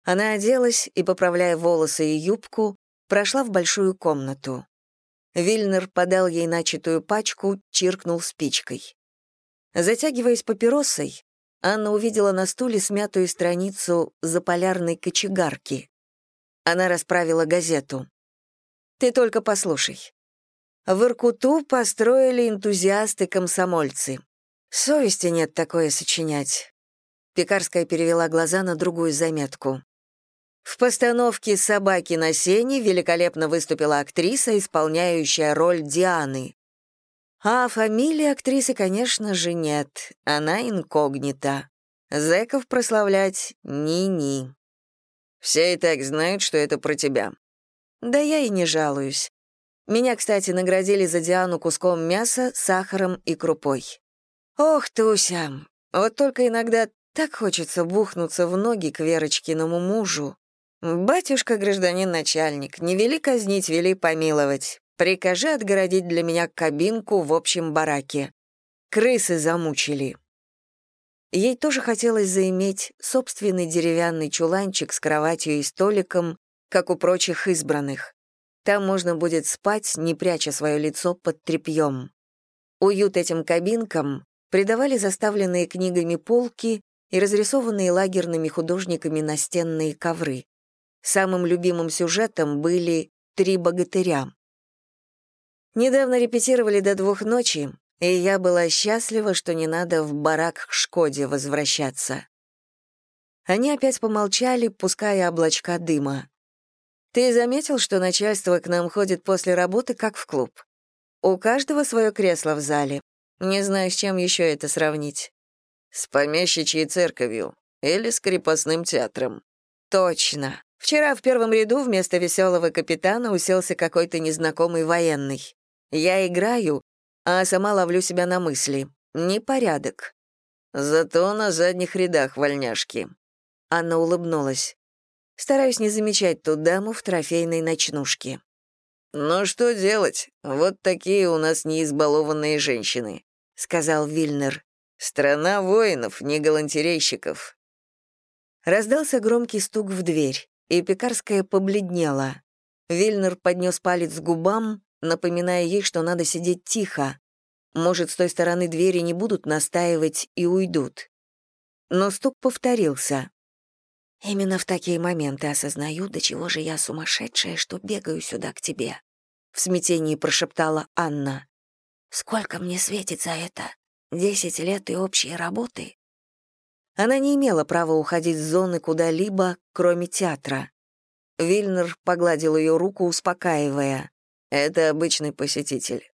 Она оделась и, поправляя волосы и юбку, прошла в большую комнату. Вильнер подал ей начатую пачку, чиркнул спичкой. Затягиваясь папиросой, Анна увидела на стуле смятую страницу заполярной кочегарки. Она расправила газету. «Ты только послушай. В Иркуту построили энтузиасты-комсомольцы. Совести нет такое сочинять». Пекарская перевела глаза на другую заметку. В постановке «Собаки на сене» великолепно выступила актриса, исполняющая роль Дианы. А фамилии актрисы, конечно же, нет. Она инкогнита. Зэков прославлять ни-ни. Все и так знают, что это про тебя. Да я и не жалуюсь. Меня, кстати, наградили за Диану куском мяса, сахаром и крупой. Ох, Туся, Вот только иногда так хочется бухнуться в ноги к Верочкиному мужу. «Батюшка, гражданин начальник, не вели казнить, вели помиловать. Прикажи отгородить для меня кабинку в общем бараке. Крысы замучили». Ей тоже хотелось заиметь собственный деревянный чуланчик с кроватью и столиком, как у прочих избранных. Там можно будет спать, не пряча свое лицо под тряпьем. Уют этим кабинкам придавали заставленные книгами полки и разрисованные лагерными художниками настенные ковры. Самым любимым сюжетом были «Три богатыря». Недавно репетировали до двух ночи, и я была счастлива, что не надо в барак к Шкоде возвращаться. Они опять помолчали, пуская облачка дыма. «Ты заметил, что начальство к нам ходит после работы, как в клуб? У каждого свое кресло в зале. Не знаю, с чем еще это сравнить. С помещичьей церковью или с крепостным театром. Точно. Вчера в первом ряду вместо веселого капитана уселся какой-то незнакомый военный. Я играю, а сама ловлю себя на мысли. Непорядок. Зато на задних рядах вольняшки. Анна улыбнулась. Стараюсь не замечать ту даму в трофейной ночнушке. «Ну что делать? Вот такие у нас неизбалованные женщины», — сказал Вильнер. Страна воинов, не галантерейщиков. Раздался громкий стук в дверь, и Пекарская побледнела. Вильнер поднес палец к губам, напоминая ей, что надо сидеть тихо. Может, с той стороны двери не будут настаивать и уйдут. Но стук повторился. «Именно в такие моменты осознаю, до чего же я сумасшедшая, что бегаю сюда к тебе», — в смятении прошептала Анна. «Сколько мне светит за это? Десять лет и общие работы. Она не имела права уходить с зоны куда-либо, кроме театра. Вильнер погладил ее руку, успокаивая. «Это обычный посетитель».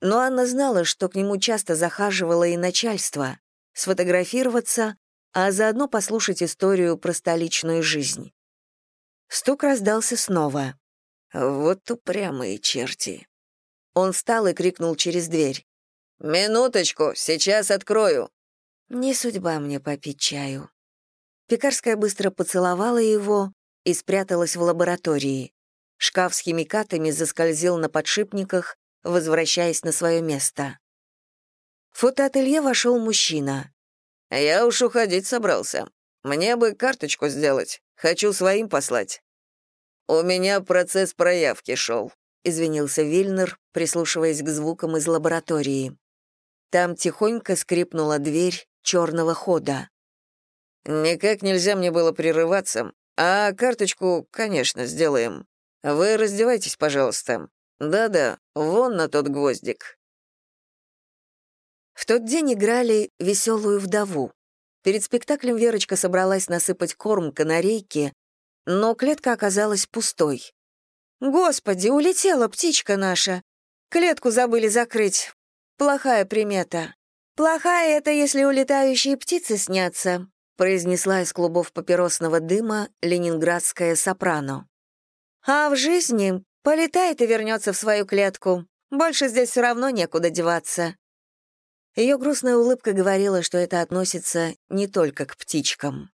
Но Анна знала, что к нему часто захаживало и начальство, сфотографироваться, а заодно послушать историю про столичную жизнь. Стук раздался снова. «Вот упрямые черти». Он встал и крикнул через дверь. «Минуточку, сейчас открою». «Не судьба мне попить чаю». Пекарская быстро поцеловала его и спряталась в лаборатории. Шкаф с химикатами заскользил на подшипниках, возвращаясь на свое место. В фотоателье вошел мужчина. «Я уж уходить собрался. Мне бы карточку сделать. Хочу своим послать». «У меня процесс проявки шел», — извинился Вильнер, прислушиваясь к звукам из лаборатории. Там тихонько скрипнула дверь черного хода. «Никак нельзя мне было прерываться, а карточку, конечно, сделаем. Вы раздевайтесь, пожалуйста. Да-да, вон на тот гвоздик». В тот день играли «Веселую вдову». Перед спектаклем Верочка собралась насыпать корм канарейке, но клетка оказалась пустой. «Господи, улетела птичка наша! Клетку забыли закрыть. Плохая примета. Плохая это, если улетающие птицы снятся, произнесла из клубов папиросного дыма ленинградская сопрано. А в жизни полетает и вернется в свою клетку. Больше здесь все равно некуда деваться. Ее грустная улыбка говорила, что это относится не только к птичкам.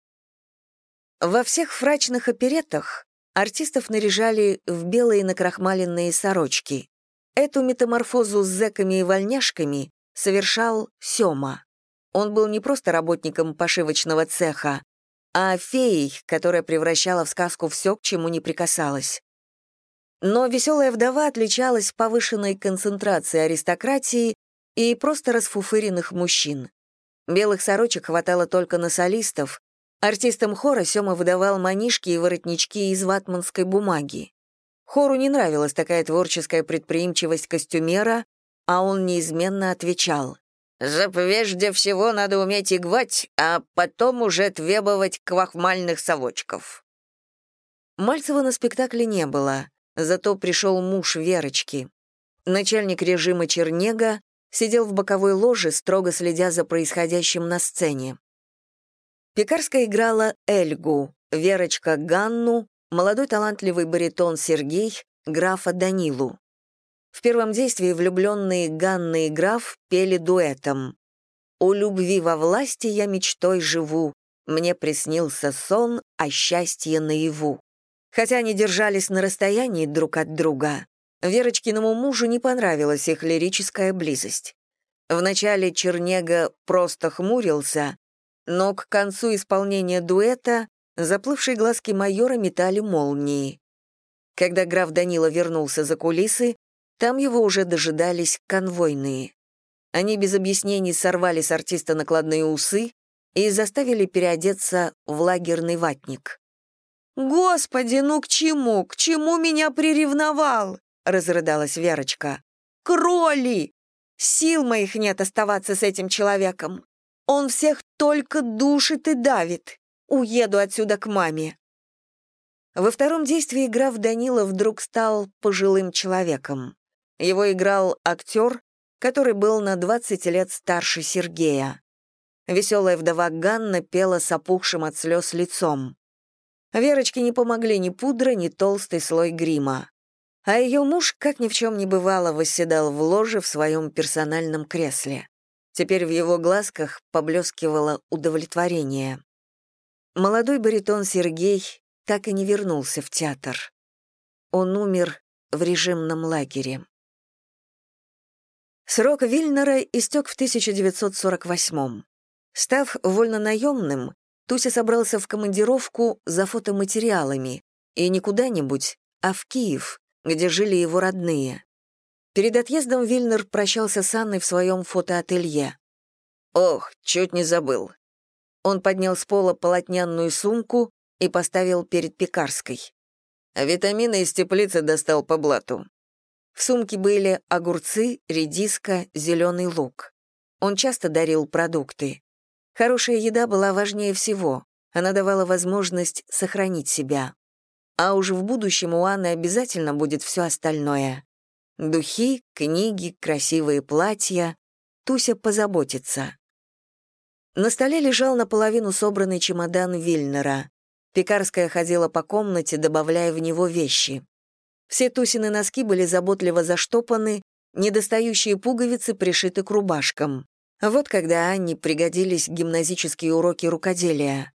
Во всех фрачных опереттах артистов наряжали в белые накрахмаленные сорочки. Эту метаморфозу с зэками и вольняшками совершал Сёма. Он был не просто работником пошивочного цеха, а феей, которая превращала в сказку все, к чему не прикасалась. Но веселая вдова отличалась повышенной концентрацией аристократии и просто расфуфыренных мужчин. Белых сорочек хватало только на солистов, артистам хора Сёма выдавал манишки и воротнички из ватманской бумаги. Хору не нравилась такая творческая предприимчивость костюмера, а он неизменно отвечал. «За всего надо уметь игвать, а потом уже требовать квахмальных совочков». Мальцева на спектакле не было, зато пришел муж Верочки. Начальник режима Чернега сидел в боковой ложе, строго следя за происходящим на сцене. Пекарская играла Эльгу, Верочка — Ганну, молодой талантливый баритон Сергей, графа Данилу. В первом действии влюбленные Ганна и граф пели дуэтом. У любви во власти я мечтой живу. Мне приснился сон о счастье наяву. Хотя они держались на расстоянии друг от друга, Верочкиному мужу не понравилась их лирическая близость. Вначале Чернега просто хмурился, но к концу исполнения дуэта заплывшие глазки майора метали молнии. Когда граф Данила вернулся за кулисы, там его уже дожидались конвойные. Они без объяснений сорвали с артиста накладные усы и заставили переодеться в лагерный ватник. «Господи, ну к чему? К чему меня приревновал?» — разрыдалась Верочка. «Кроли! Сил моих нет оставаться с этим человеком. Он всех только душит и давит. Уеду отсюда к маме». Во втором действии граф Данила вдруг стал пожилым человеком. Его играл актер, который был на 20 лет старше Сергея. Веселая вдова Ганна пела с опухшим от слез лицом. Верочке не помогли ни пудра, ни толстый слой грима. А ее муж, как ни в чем не бывало, восседал в ложе в своем персональном кресле. Теперь в его глазках поблескивало удовлетворение. Молодой баритон Сергей так и не вернулся в театр. Он умер в режимном лагере. Срок Вильнера истек в 1948 Став вольнонаемным, Туся собрался в командировку за фотоматериалами, и не куда-нибудь, а в Киев, где жили его родные. Перед отъездом Вильнер прощался с Анной в своем фотоателье. «Ох, чуть не забыл». Он поднял с пола полотняную сумку и поставил перед пекарской. Витамины из теплицы достал по блату. В сумке были огурцы, редиска, зеленый лук. Он часто дарил продукты. Хорошая еда была важнее всего. Она давала возможность сохранить себя. А уж в будущем у Анны обязательно будет все остальное. Духи, книги, красивые платья. Туся позаботится. На столе лежал наполовину собранный чемодан Вильнера. Пекарская ходила по комнате, добавляя в него вещи. Все Тусины носки были заботливо заштопаны, недостающие пуговицы пришиты к рубашкам. Вот когда Анне пригодились гимназические уроки рукоделия.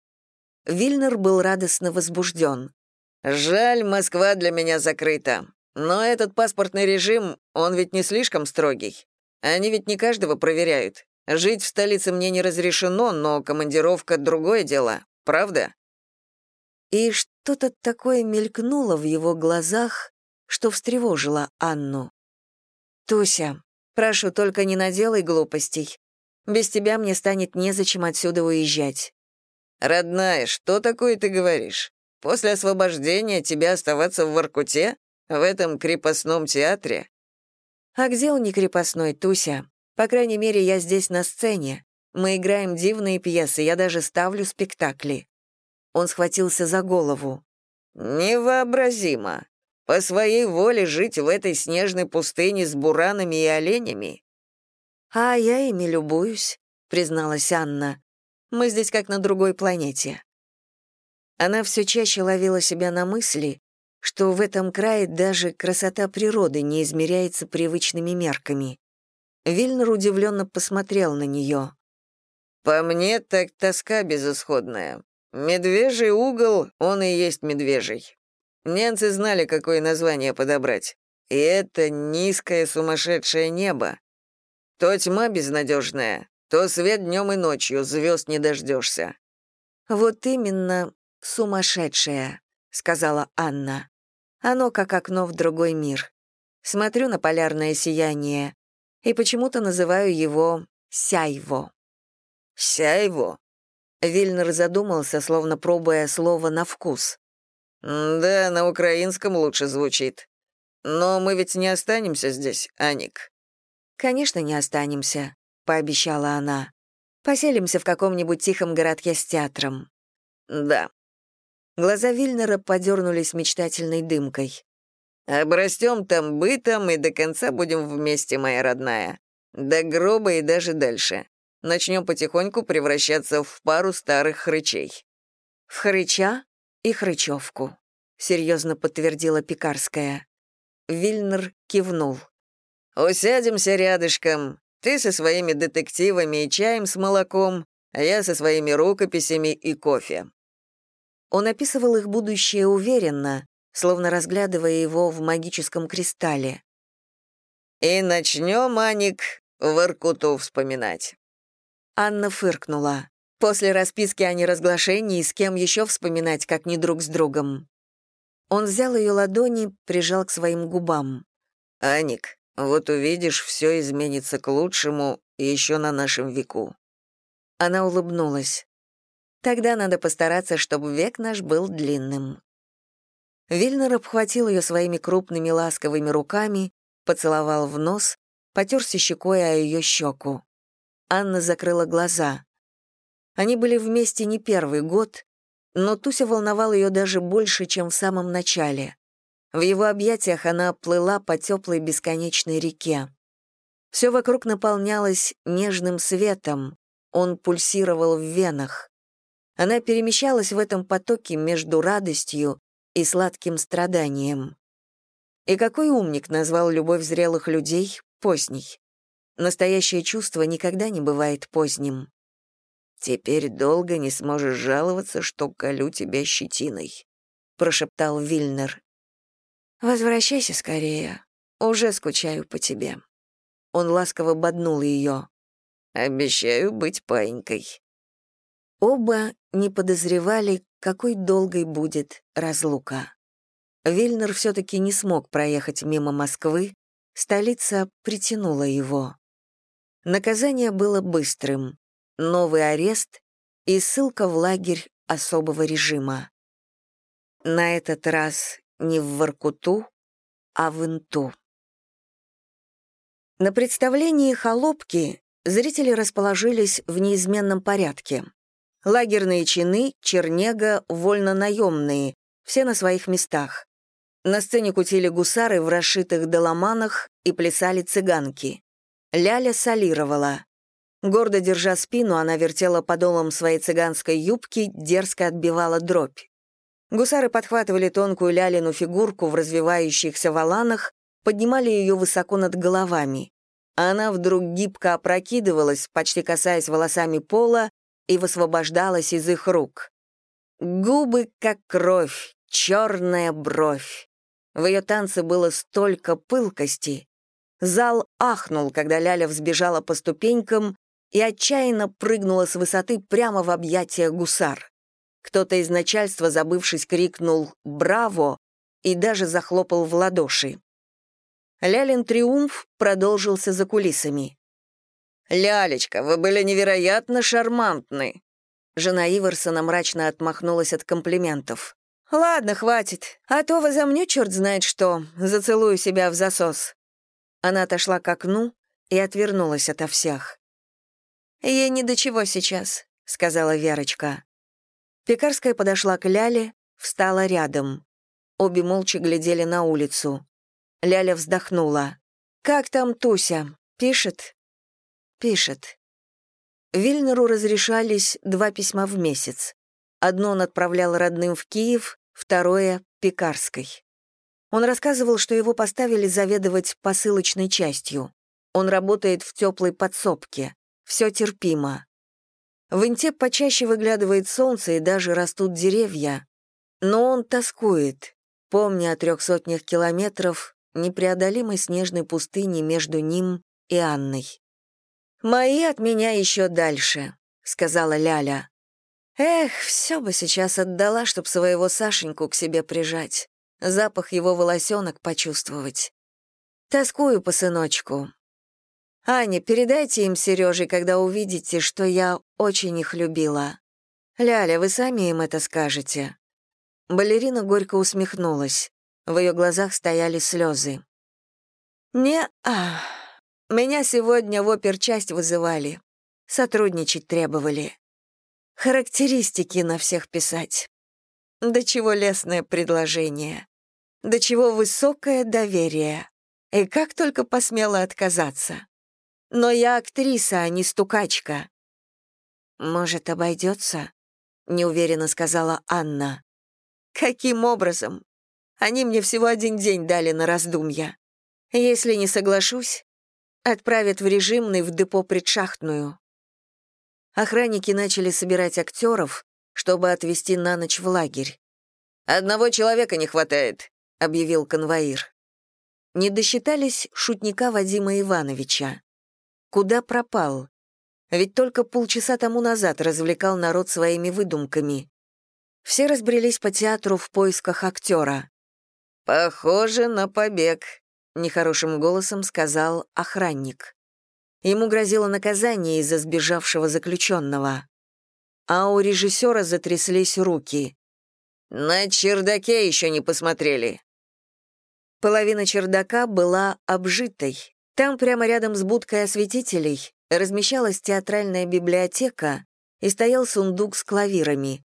Вильнер был радостно возбужден. «Жаль, Москва для меня закрыта. Но этот паспортный режим, он ведь не слишком строгий. Они ведь не каждого проверяют. Жить в столице мне не разрешено, но командировка — другое дело, правда?» И что-то такое мелькнуло в его глазах, что встревожило Анну. «Туся, прошу, только не наделай глупостей. Без тебя мне станет незачем отсюда уезжать». «Родная, что такое ты говоришь? После освобождения тебе оставаться в Воркуте? В этом крепостном театре?» «А где он не крепостной, Туся? По крайней мере, я здесь на сцене. Мы играем дивные пьесы, я даже ставлю спектакли». Он схватился за голову. «Невообразимо. По своей воле жить в этой снежной пустыне с буранами и оленями? «А я ими любуюсь», — призналась Анна. «Мы здесь как на другой планете». Она все чаще ловила себя на мысли, что в этом крае даже красота природы не измеряется привычными мерками. Вильнер удивленно посмотрел на нее. «По мне так тоска безысходная. Медвежий угол, он и есть медвежий. Немцы знали, какое название подобрать. И это низкое сумасшедшее небо. То тьма безнадежная, то свет днем и ночью, звезд не дождешься. «Вот именно сумасшедшая», — сказала Анна. «Оно как окно в другой мир. Смотрю на полярное сияние и почему-то называю его Сяйво». «Сяйво?» Вильнер задумался, словно пробуя слово на вкус. «Да, на украинском лучше звучит. Но мы ведь не останемся здесь, Аник. «Конечно, не останемся», — пообещала она. «Поселимся в каком-нибудь тихом городке с театром». «Да». Глаза Вильнера подернулись мечтательной дымкой. «Обрастем там бытом и до конца будем вместе, моя родная. До гроба и даже дальше. Начнем потихоньку превращаться в пару старых хрычей». «В хрыча и хрычевку», — серьезно подтвердила Пекарская. Вильнер кивнул. Усядемся рядышком. Ты со своими детективами и чаем с молоком, а я со своими рукописями и кофе». Он описывал их будущее уверенно, словно разглядывая его в магическом кристалле. «И начнем, Аник, Воркуту вспоминать». Анна фыркнула. После расписки о неразглашении с кем еще вспоминать, как не друг с другом. Он взял ее ладони, прижал к своим губам. «Аник, вот увидишь, все изменится к лучшему еще на нашем веку». Она улыбнулась. «Тогда надо постараться, чтобы век наш был длинным». Вильнер обхватил ее своими крупными ласковыми руками, поцеловал в нос, потерся щекой о ее щеку. Анна закрыла глаза. Они были вместе не первый год, но Туся волновал ее даже больше, чем в самом начале. В его объятиях она плыла по теплой бесконечной реке. Все вокруг наполнялось нежным светом, он пульсировал в венах. Она перемещалась в этом потоке между радостью и сладким страданием. И какой умник назвал любовь зрелых людей поздней? Настоящее чувство никогда не бывает поздним. «Теперь долго не сможешь жаловаться, что колю тебя щетиной», — прошептал Вильнер. «Возвращайся скорее. Уже скучаю по тебе». Он ласково боднул ее. «Обещаю быть паинькой». Оба не подозревали, какой долгой будет разлука. Вильнер все-таки не смог проехать мимо Москвы, столица притянула его. Наказание было быстрым. Новый арест и ссылка в лагерь особого режима. На этот раз не в Воркуту, а в Инту. На представлении «Холопки» зрители расположились в неизменном порядке. Лагерные чины, чернега, вольно-наемные, все на своих местах. На сцене кутили гусары в расшитых доломанах и плясали цыганки. Ляля солировала. Гордо держа спину, она вертела подолом своей цыганской юбки, дерзко отбивала дробь. Гусары подхватывали тонкую лялину фигурку в развивающихся валанах, поднимали ее высоко над головами. Она вдруг гибко опрокидывалась, почти касаясь волосами пола, и высвобождалась из их рук. Губы как кровь, черная бровь. В ее танце было столько пылкости. Зал ахнул, когда Ляля взбежала по ступенькам и отчаянно прыгнула с высоты прямо в объятия гусар. Кто-то из начальства, забывшись, крикнул «Браво!» и даже захлопал в ладоши. Лялин триумф продолжился за кулисами. «Лялечка, вы были невероятно шармантны!» Жена Иверсона мрачно отмахнулась от комплиментов. «Ладно, хватит, а то возомню черт знает что, зацелую себя в засос». Она отошла к окну и отвернулась ото всех. «Ей ни до чего сейчас», — сказала Верочка. Пекарская подошла к Ляле, встала рядом. Обе молча глядели на улицу. Ляля вздохнула. «Как там Туся? Пишет?» «Пишет». Вильнеру разрешались два письма в месяц. Одно он отправлял родным в Киев, второе — Пекарской. Он рассказывал, что его поставили заведовать посылочной частью. Он работает в теплой подсобке. Все терпимо. В Инте почаще выглядывает солнце и даже растут деревья. Но он тоскует, помня о трех сотнях километров непреодолимой снежной пустыни между ним и Анной. «Мои от меня еще дальше», — сказала Ляля. «Эх, все бы сейчас отдала, чтоб своего Сашеньку к себе прижать, запах его волосенок почувствовать. Тоскую по сыночку, «Аня, передайте им Сереже, когда увидите, что я очень их любила. Ляля, вы сами им это скажете». Балерина горько усмехнулась. В ее глазах стояли слезы. «Не-а. Меня сегодня в оперчасть вызывали. Сотрудничать требовали. Характеристики на всех писать. До чего лестное предложение. До чего высокое доверие. И как только посмела отказаться. Но я актриса, а не стукачка». «Может, обойдется?» — неуверенно сказала Анна. «Каким образом? Они мне всего один день дали на раздумья. Если не соглашусь, Отправят в режимный в депо предшахтную. Охранники начали собирать актеров, чтобы отвезти на ночь в лагерь. «Одного человека не хватает», — объявил конвоир. Не досчитались шутника Вадима Ивановича. Куда пропал? Ведь только полчаса тому назад развлекал народ своими выдумками. Все разбрелись по театру в поисках актера. «Похоже на побег», — нехорошим голосом сказал охранник. Ему грозило наказание из-за сбежавшего заключенного. А у режиссера затряслись руки. «На чердаке еще не посмотрели». Половина чердака была обжитой. Там, прямо рядом с будкой осветителей, размещалась театральная библиотека и стоял сундук с клавирами.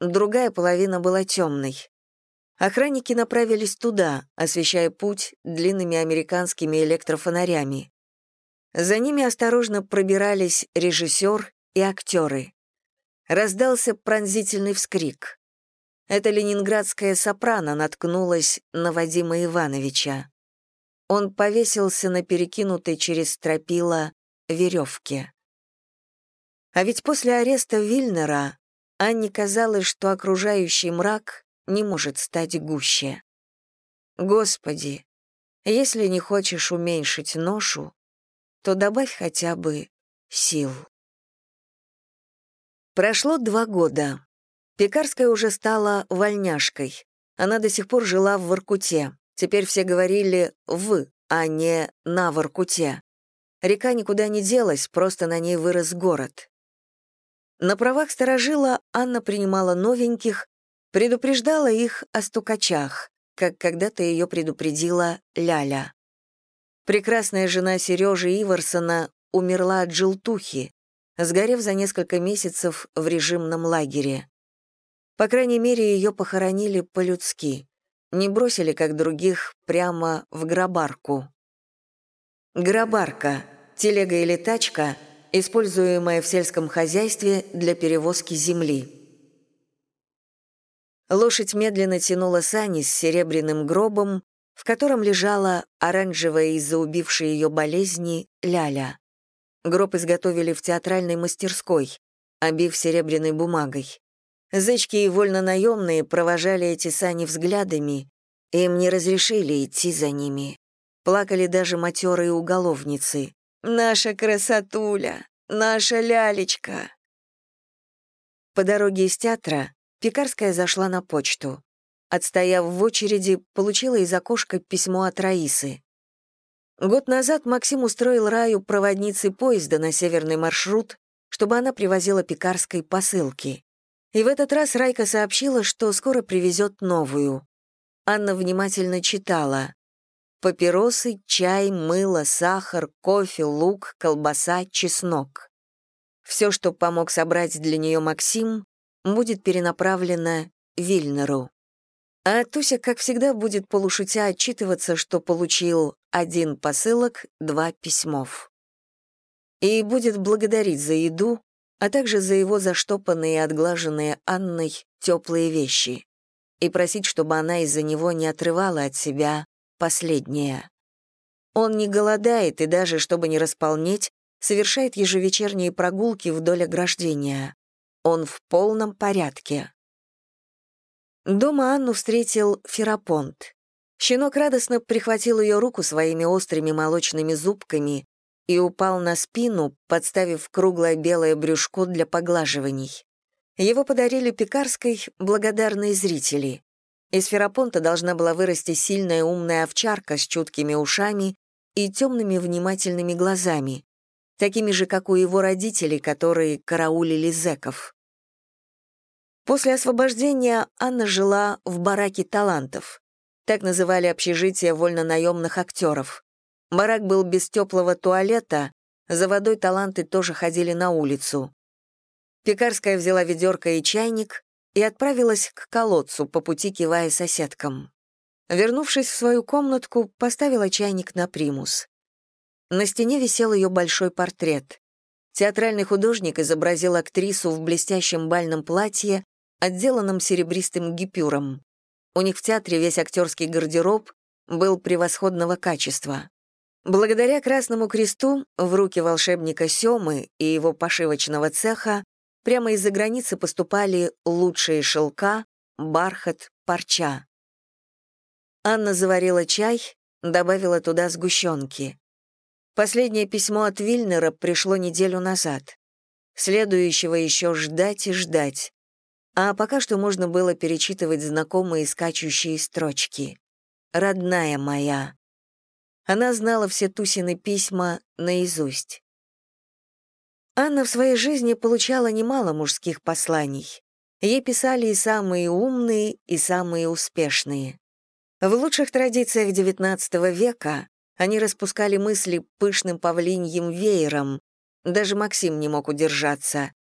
Другая половина была темной. Охранники направились туда, освещая путь длинными американскими электрофонарями. За ними осторожно пробирались режиссер и актеры. Раздался пронзительный вскрик. Это ленинградская сопрано наткнулась на Вадима Ивановича. Он повесился на перекинутой через стропила веревке. А ведь после ареста Вильнера Анне казалось, что окружающий мрак не может стать гуще. Господи, если не хочешь уменьшить ношу, то добавь хотя бы сил. Прошло два года. Пекарская уже стала вольняшкой. Она до сих пор жила в Воркуте. Теперь все говорили «в», а не «на Воркуте». Река никуда не делась, просто на ней вырос город. На правах сторожила Анна принимала новеньких, предупреждала их о стукачах, как когда-то ее предупредила Ляля. Прекрасная жена Сережи Иварсона умерла от желтухи, сгорев за несколько месяцев в режимном лагере. По крайней мере, ее похоронили по-людски, не бросили, как других, прямо в гробарку. Гробарка — телега или тачка, используемая в сельском хозяйстве для перевозки земли. Лошадь медленно тянула сани с серебряным гробом, в котором лежала оранжевая из-за убившей ее болезни ляля. Гроб изготовили в театральной мастерской, обив серебряной бумагой. Зычки и вольнонаемные провожали эти сани взглядами, им не разрешили идти за ними. Плакали даже матерые уголовницы. «Наша красотуля! Наша лялечка!» По дороге из театра Пекарская зашла на почту. Отстояв в очереди, получила из окошка письмо от Раисы. Год назад Максим устроил Раю проводницей поезда на северный маршрут, чтобы она привозила пекарской посылки. И в этот раз Райка сообщила, что скоро привезет новую. Анна внимательно читала. Папиросы, чай, мыло, сахар, кофе, лук, колбаса, чеснок. Все, что помог собрать для нее Максим, будет перенаправлено Вильнеру. А Туся, как всегда, будет полушутя отчитываться, что получил один посылок, два письмов. И будет благодарить за еду, а также за его заштопанные и отглаженные Анной теплые вещи, и просить, чтобы она из-за него не отрывала от себя последнее. Он не голодает и даже, чтобы не располнеть, совершает ежевечерние прогулки вдоль ограждения. Он в полном порядке. Дома Анну встретил Ферапонт. Щенок радостно прихватил ее руку своими острыми молочными зубками и упал на спину, подставив круглое белое брюшко для поглаживаний. Его подарили пекарской благодарные зрители. Из Ферапонта должна была вырасти сильная умная овчарка с чуткими ушами и темными внимательными глазами, такими же, как у его родителей, которые караулили зэков. После освобождения Анна жила в бараке талантов. Так называли общежитие вольнонаемных актеров. Барак был без теплого туалета, за водой таланты тоже ходили на улицу. Пекарская взяла ведерко и чайник и отправилась к колодцу, по пути кивая соседкам. Вернувшись в свою комнатку, поставила чайник на примус. На стене висел ее большой портрет. Театральный художник изобразил актрису в блестящем бальном платье отделанном серебристым гипюром. У них в театре весь актерский гардероб был превосходного качества. Благодаря Красному Кресту в руки волшебника Семы и его пошивочного цеха прямо из-за границы поступали лучшие шелка, бархат, парча. Анна заварила чай, добавила туда сгущенки. Последнее письмо от Вильнера пришло неделю назад. Следующего еще ждать и ждать. А пока что можно было перечитывать знакомые скачущие строчки. «Родная моя». Она знала все Тусины письма наизусть. Анна в своей жизни получала немало мужских посланий. Ей писали и самые умные, и самые успешные. В лучших традициях XIX века они распускали мысли пышным павлиньим веером, даже Максим не мог удержаться,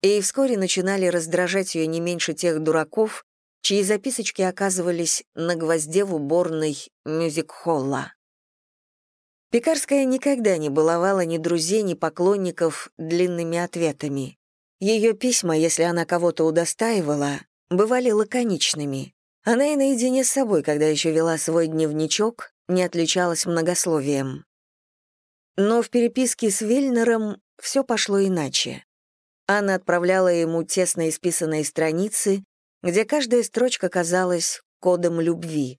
и вскоре начинали раздражать ее не меньше тех дураков, чьи записочки оказывались на гвозде в уборной мюзик-холла. Пекарская никогда не баловала ни друзей, ни поклонников длинными ответами. Ее письма, если она кого-то удостаивала, бывали лаконичными. Она и наедине с собой, когда еще вела свой дневничок, не отличалась многословием. Но в переписке с Вильнером все пошло иначе. Анна отправляла ему тесно исписанные страницы, где каждая строчка казалась кодом любви,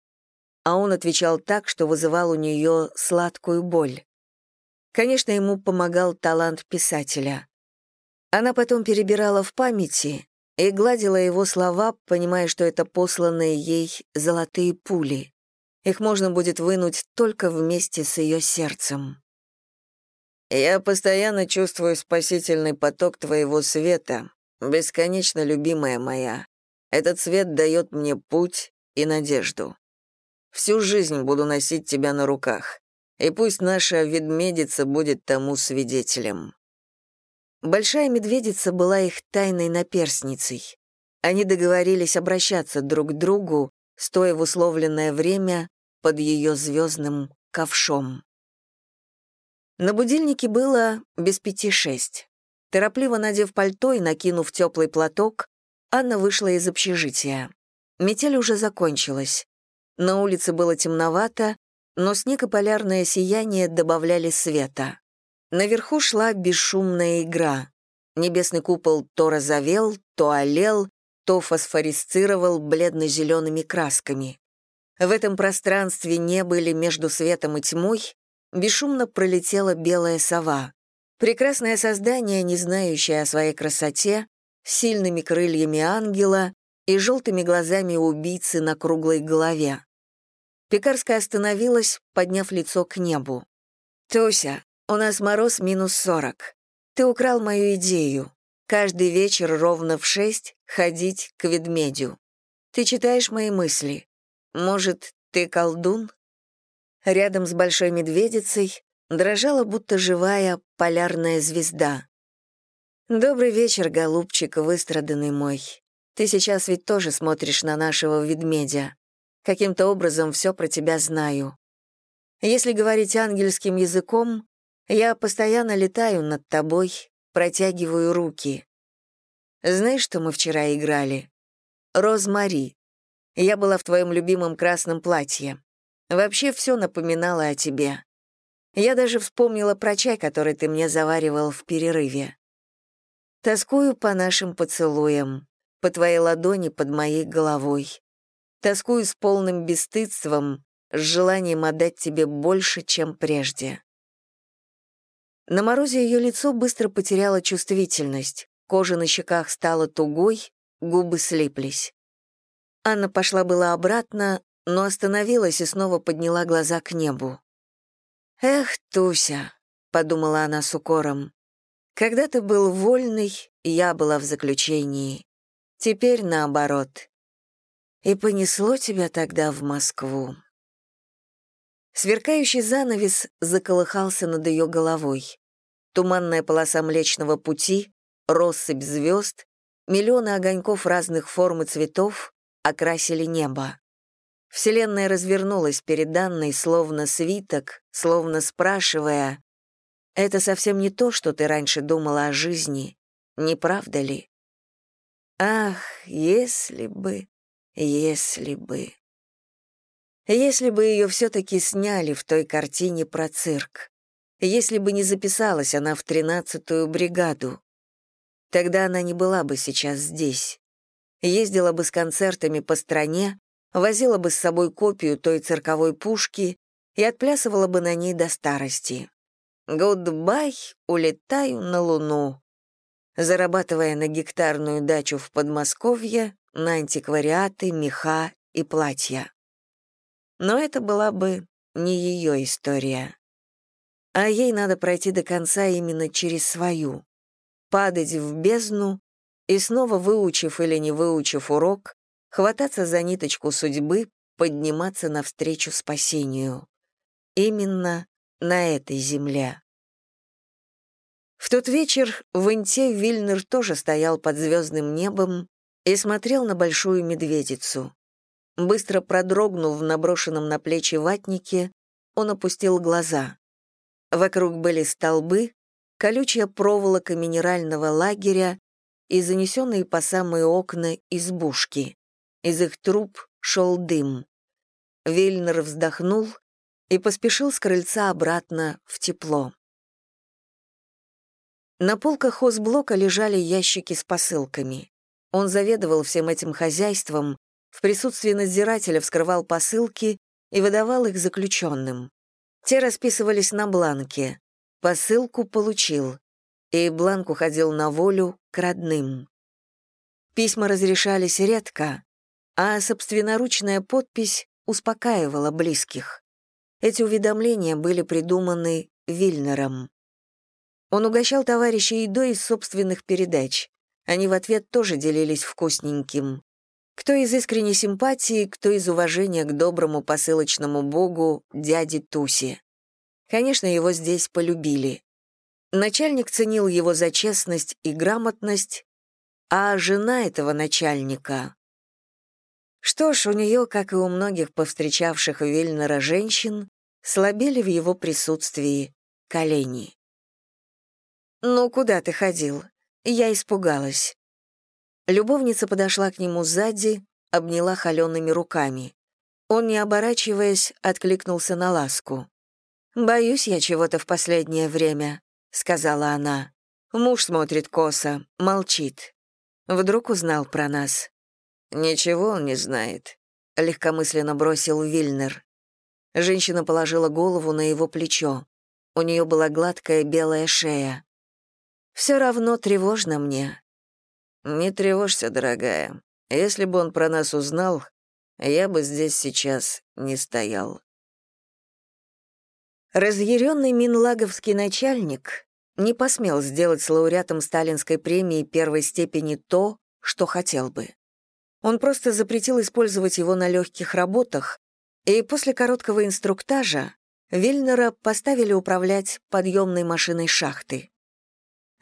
а он отвечал так, что вызывал у нее сладкую боль. Конечно, ему помогал талант писателя. Она потом перебирала в памяти и гладила его слова, понимая, что это посланные ей золотые пули. Их можно будет вынуть только вместе с ее сердцем. Я постоянно чувствую спасительный поток твоего света, бесконечно любимая моя. Этот свет дает мне путь и надежду. Всю жизнь буду носить тебя на руках, и пусть наша ведмедица будет тому свидетелем». Большая медведица была их тайной наперсницей. Они договорились обращаться друг к другу, стоя в условленное время под ее звездным ковшом. На будильнике было без пяти шесть. Торопливо надев пальто и накинув теплый платок, Анна вышла из общежития. Метель уже закончилась. На улице было темновато, но снег и полярное сияние добавляли света. Наверху шла бесшумная игра. Небесный купол то розовел, то олел, то фосфорисцировал бледно-зелеными красками. В этом пространстве не были между светом и тьмой бесшумно пролетела белая сова. Прекрасное создание, не знающее о своей красоте, с сильными крыльями ангела и желтыми глазами убийцы на круглой голове. Пекарская остановилась, подняв лицо к небу. «Тося, у нас мороз минус сорок. Ты украл мою идею. Каждый вечер ровно в шесть ходить к ведмедю. Ты читаешь мои мысли. Может, ты колдун?» Рядом с большой медведицей дрожала будто живая полярная звезда. «Добрый вечер, голубчик, выстраданный мой. Ты сейчас ведь тоже смотришь на нашего ведмедя. Каким-то образом все про тебя знаю. Если говорить ангельским языком, я постоянно летаю над тобой, протягиваю руки. Знаешь, что мы вчера играли? Розмари. Я была в твоем любимом красном платье. Вообще все напоминало о тебе. Я даже вспомнила про чай, который ты мне заваривал в перерыве. Тоскую по нашим поцелуям, по твоей ладони под моей головой. Тоскую с полным бесстыдством, с желанием отдать тебе больше, чем прежде. На морозе ее лицо быстро потеряло чувствительность, кожа на щеках стала тугой, губы слиплись. Анна пошла была обратно, но остановилась и снова подняла глаза к небу. «Эх, Туся», — подумала она с укором, — «когда ты был вольный, я была в заключении. Теперь наоборот. И понесло тебя тогда в Москву». Сверкающий занавес заколыхался над ее головой. Туманная полоса Млечного Пути, россыпь звезд, миллионы огоньков разных форм и цветов окрасили небо. Вселенная развернулась перед Анной, словно свиток, словно спрашивая, «Это совсем не то, что ты раньше думала о жизни, не правда ли?» Ах, если бы, если бы. Если бы ее все-таки сняли в той картине про цирк. Если бы не записалась она в тринадцатую бригаду. Тогда она не была бы сейчас здесь. Ездила бы с концертами по стране, возила бы с собой копию той цирковой пушки и отплясывала бы на ней до старости. «Гудбай, улетаю на Луну», зарабатывая на гектарную дачу в Подмосковье, на антиквариаты, меха и платья. Но это была бы не ее история. А ей надо пройти до конца именно через свою. Падать в бездну и снова выучив или не выучив урок, хвататься за ниточку судьбы, подниматься навстречу спасению. Именно на этой земле. В тот вечер в Инте Вильнер тоже стоял под звездным небом и смотрел на большую медведицу. Быстро продрогнув в наброшенном на плечи ватнике, он опустил глаза. Вокруг были столбы, колючая проволока минерального лагеря и занесенные по самые окна избушки. Из их труб шел дым. Вильнер вздохнул и поспешил с крыльца обратно в тепло. На полках хозблока лежали ящики с посылками. Он заведовал всем этим хозяйством, в присутствии надзирателя вскрывал посылки и выдавал их заключенным. Те расписывались на бланке. Посылку получил, и бланк уходил на волю к родным. Письма разрешались редко, а собственноручная подпись успокаивала близких. Эти уведомления были придуманы Вильнером. Он угощал товарищей едой из собственных передач. Они в ответ тоже делились вкусненьким. Кто из искренней симпатии, кто из уважения к доброму посылочному богу дяде Туси. Конечно, его здесь полюбили. Начальник ценил его за честность и грамотность, а жена этого начальника... Что ж, у нее, как и у многих повстречавших Вильнера женщин, слабели в его присутствии колени. «Ну, куда ты ходил?» Я испугалась. Любовница подошла к нему сзади, обняла холеными руками. Он, не оборачиваясь, откликнулся на ласку. «Боюсь я чего-то в последнее время», — сказала она. Муж смотрит косо, молчит. Вдруг узнал про нас. «Ничего он не знает», — легкомысленно бросил Вильнер. Женщина положила голову на его плечо. У нее была гладкая белая шея. «Все равно тревожно мне. «Не тревожься, дорогая. Если бы он про нас узнал, я бы здесь сейчас не стоял». Разъяренный минлаговский начальник не посмел сделать с лауреатом сталинской премии первой степени то, что хотел бы. Он просто запретил использовать его на легких работах, и после короткого инструктажа Вильнера поставили управлять подъемной машиной шахты.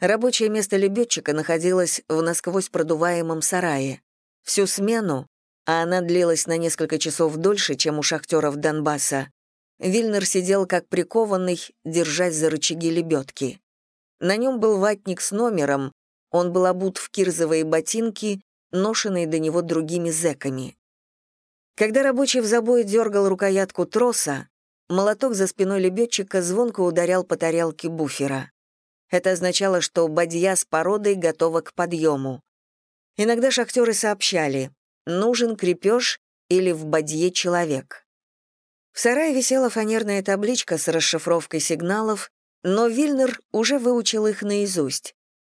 Рабочее место лебедчика находилось в насквозь продуваемом сарае. Всю смену, а она длилась на несколько часов дольше, чем у шахтеров Донбасса, Вильнер сидел как прикованный, держась за рычаги лебедки. На нем был ватник с номером, он был обут в кирзовые ботинки, ношенные до него другими зэками. Когда рабочий в забое дергал рукоятку троса, молоток за спиной лебедчика звонко ударял по тарелке буфера. Это означало, что бадья с породой готова к подъему. Иногда шахтеры сообщали, нужен крепеж или в бадье человек. В сарае висела фанерная табличка с расшифровкой сигналов, но Вильнер уже выучил их наизусть,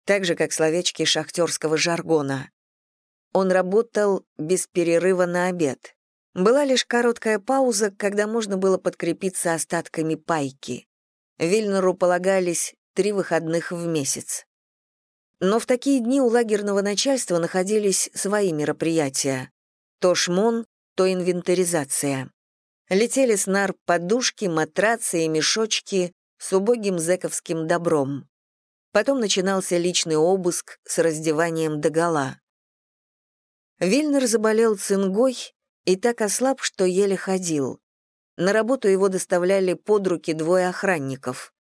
так же, как словечки шахтерского жаргона. Он работал без перерыва на обед. Была лишь короткая пауза, когда можно было подкрепиться остатками пайки. Вильнеру полагались три выходных в месяц. Но в такие дни у лагерного начальства находились свои мероприятия. То шмон, то инвентаризация. Летели с нар подушки, матрацы и мешочки с убогим зэковским добром. Потом начинался личный обыск с раздеванием догола. Вильнер заболел цингой и так ослаб, что еле ходил. На работу его доставляли под руки двое охранников.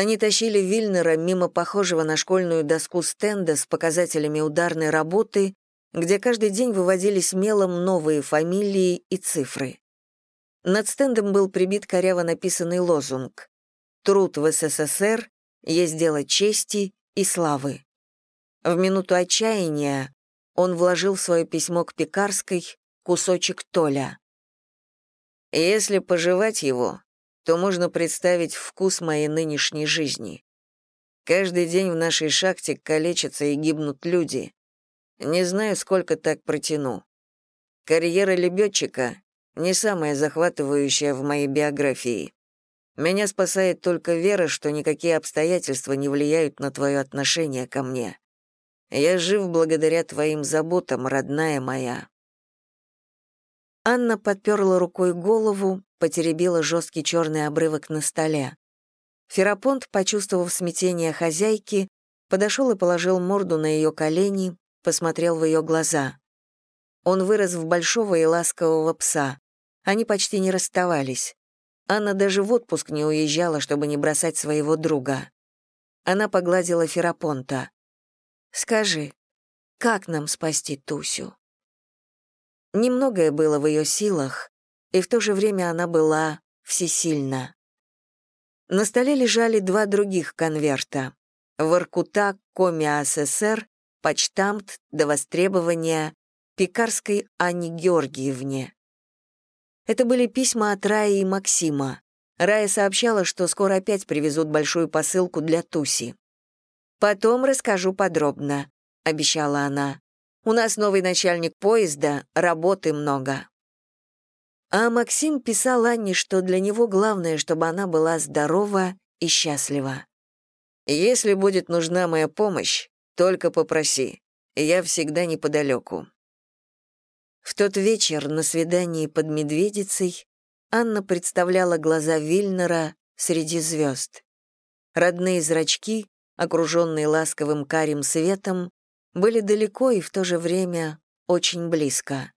Они тащили Вильнера мимо похожего на школьную доску стенда с показателями ударной работы, где каждый день выводились мелом новые фамилии и цифры. Над стендом был прибит коряво написанный лозунг «Труд в СССР есть дело чести и славы». В минуту отчаяния он вложил в свое письмо к Пекарской кусочек Толя. «Если пожевать его, то можно представить вкус моей нынешней жизни. Каждый день в нашей шахте калечатся и гибнут люди. Не знаю, сколько так протяну. Карьера лебедчика — не самая захватывающая в моей биографии. Меня спасает только вера, что никакие обстоятельства не влияют на твое отношение ко мне. Я жив благодаря твоим заботам, родная моя». Анна подперла рукой голову, потеребила жесткий черный обрывок на столе. Ферапонт, почувствовав смятение хозяйки, подошел и положил морду на ее колени, посмотрел в ее глаза. Он вырос в большого и ласкового пса. Они почти не расставались. Анна даже в отпуск не уезжала, чтобы не бросать своего друга. Она погладила Ферапонта. «Скажи, как нам спасти Тусю?» Немногое было в ее силах, и в то же время она была всесильна. На столе лежали два других конверта. Воркута Коми СССР, почтамт до востребования Пекарской Анне Георгиевне. Это были письма от Раи и Максима. Рая сообщала, что скоро опять привезут большую посылку для Туси. «Потом расскажу подробно», — обещала она. «У нас новый начальник поезда, работы много». А Максим писал Анне, что для него главное, чтобы она была здорова и счастлива. «Если будет нужна моя помощь, только попроси. Я всегда неподалеку». В тот вечер на свидании под Медведицей Анна представляла глаза Вильнера среди звезд. Родные зрачки, окруженные ласковым карим светом, были далеко и в то же время очень близко.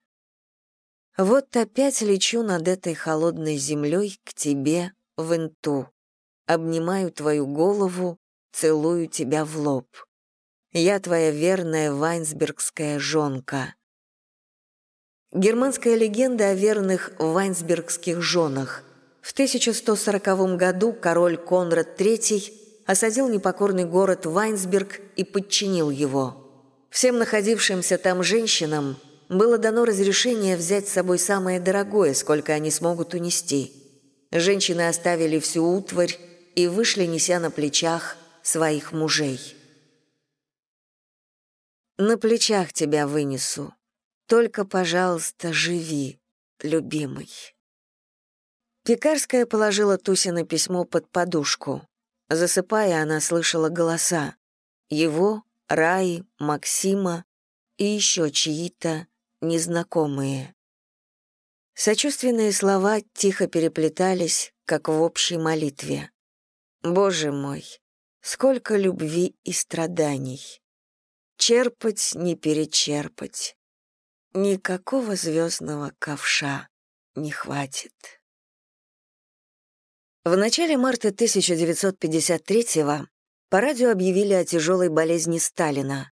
Вот опять лечу над этой холодной землей к тебе в инту. Обнимаю твою голову, целую тебя в лоб. Я твоя верная вайнсбергская жонка. Германская легенда о верных вайнсбергских женах. В 1140 году король Конрад III осадил непокорный город Вайнсберг и подчинил его. Всем находившимся там женщинам – было дано разрешение взять с собой самое дорогое, сколько они смогут унести. Женщины оставили всю утварь и вышли, неся на плечах своих мужей. «На плечах тебя вынесу. Только, пожалуйста, живи, любимый». Пекарская положила Тусина письмо под подушку. Засыпая, она слышала голоса. Его, Раи, Максима и еще чьи-то, незнакомые. Сочувственные слова тихо переплетались, как в общей молитве. «Боже мой, сколько любви и страданий! Черпать, не перечерпать. Никакого звездного ковша не хватит». В начале марта 1953-го по радио объявили о тяжелой болезни Сталина.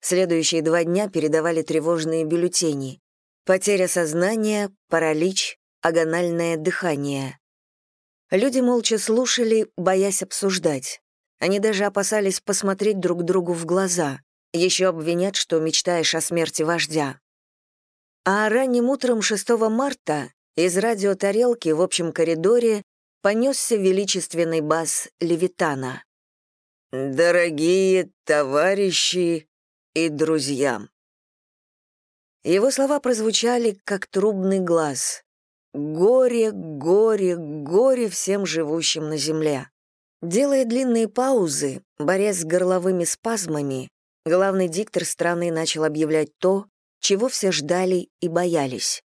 Следующие два дня передавали тревожные бюллетени. Потеря сознания, паралич, агональное дыхание. Люди молча слушали, боясь обсуждать. Они даже опасались посмотреть друг другу в глаза. Еще обвинят, что мечтаешь о смерти вождя. А ранним утром 6 марта из радиотарелки в общем коридоре понесся величественный бас Левитана. «Дорогие товарищи и друзьям. Его слова прозвучали, как трубный глаз. Горе, горе, горе всем живущим на земле. Делая длинные паузы, борясь с горловыми спазмами, главный диктор страны начал объявлять то, чего все ждали и боялись.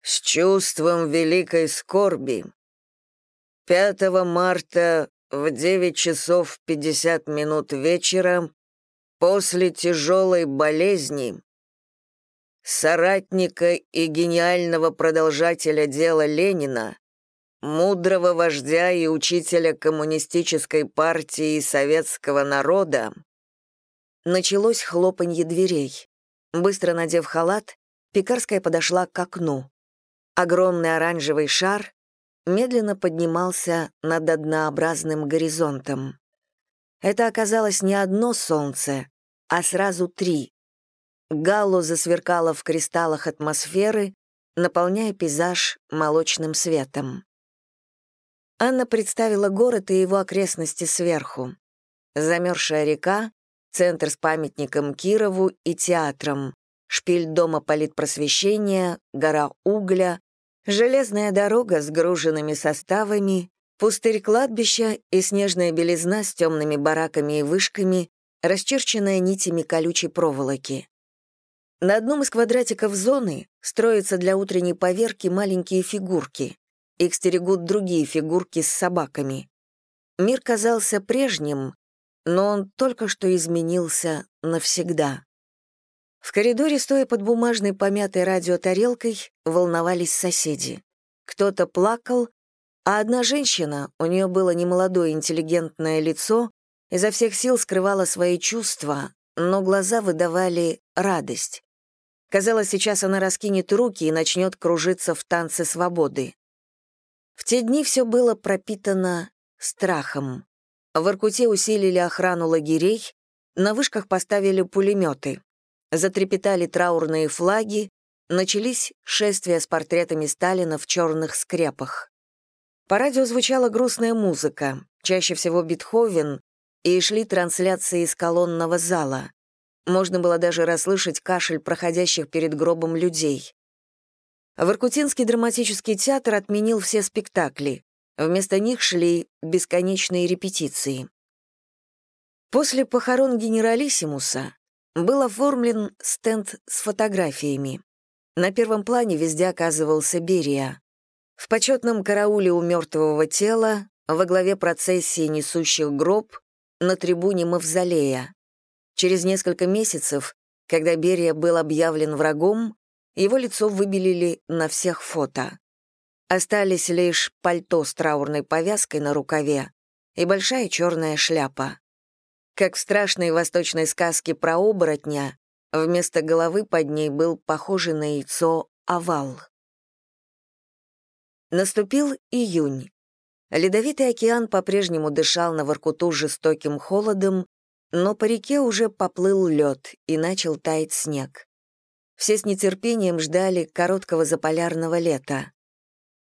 «С чувством великой скорби. 5 марта в 9 часов 50 минут вечера После тяжелой болезни соратника и гениального продолжателя дела Ленина, мудрого вождя и учителя коммунистической партии и советского народа, началось хлопанье дверей. Быстро надев халат, Пекарская подошла к окну. Огромный оранжевый шар медленно поднимался над однообразным горизонтом. Это оказалось не одно солнце, а сразу три. Галло засверкало в кристаллах атмосферы, наполняя пейзаж молочным светом. Анна представила город и его окрестности сверху. Замерзшая река, центр с памятником Кирову и театром, шпиль дома политпросвещения, гора угля, железная дорога с груженными составами, пустырь кладбища и снежная белизна с темными бараками и вышками, расчерченная нитями колючей проволоки. На одном из квадратиков зоны строятся для утренней поверки маленькие фигурки. Их стерегут другие фигурки с собаками. Мир казался прежним, но он только что изменился навсегда. В коридоре, стоя под бумажной помятой радиотарелкой, волновались соседи. Кто-то плакал, а одна женщина, у нее было немолодое интеллигентное лицо, изо всех сил скрывала свои чувства, но глаза выдавали радость. Казалось, сейчас она раскинет руки и начнет кружиться в танце свободы. В те дни все было пропитано страхом. В Иркуте усилили охрану лагерей, на вышках поставили пулеметы. Затрепетали траурные флаги, начались шествия с портретами Сталина в черных скрепах. По радио звучала грустная музыка, чаще всего Бетховен, и шли трансляции из колонного зала. Можно было даже расслышать кашель проходящих перед гробом людей. В Иркутинский драматический театр отменил все спектакли. Вместо них шли бесконечные репетиции. После похорон генералиссимуса был оформлен стенд с фотографиями. На первом плане везде оказывался Берия. В почетном карауле у мертвого тела, во главе процессии несущих гроб, на трибуне Мавзолея. Через несколько месяцев, когда Берия был объявлен врагом, его лицо выбелили на всех фото. Остались лишь пальто с траурной повязкой на рукаве и большая черная шляпа. Как в страшной восточной сказке про оборотня, вместо головы под ней был похожий на яйцо овал. Наступил июнь. Ледовитый океан по-прежнему дышал на Воркуту жестоким холодом, но по реке уже поплыл лед и начал таять снег. Все с нетерпением ждали короткого заполярного лета.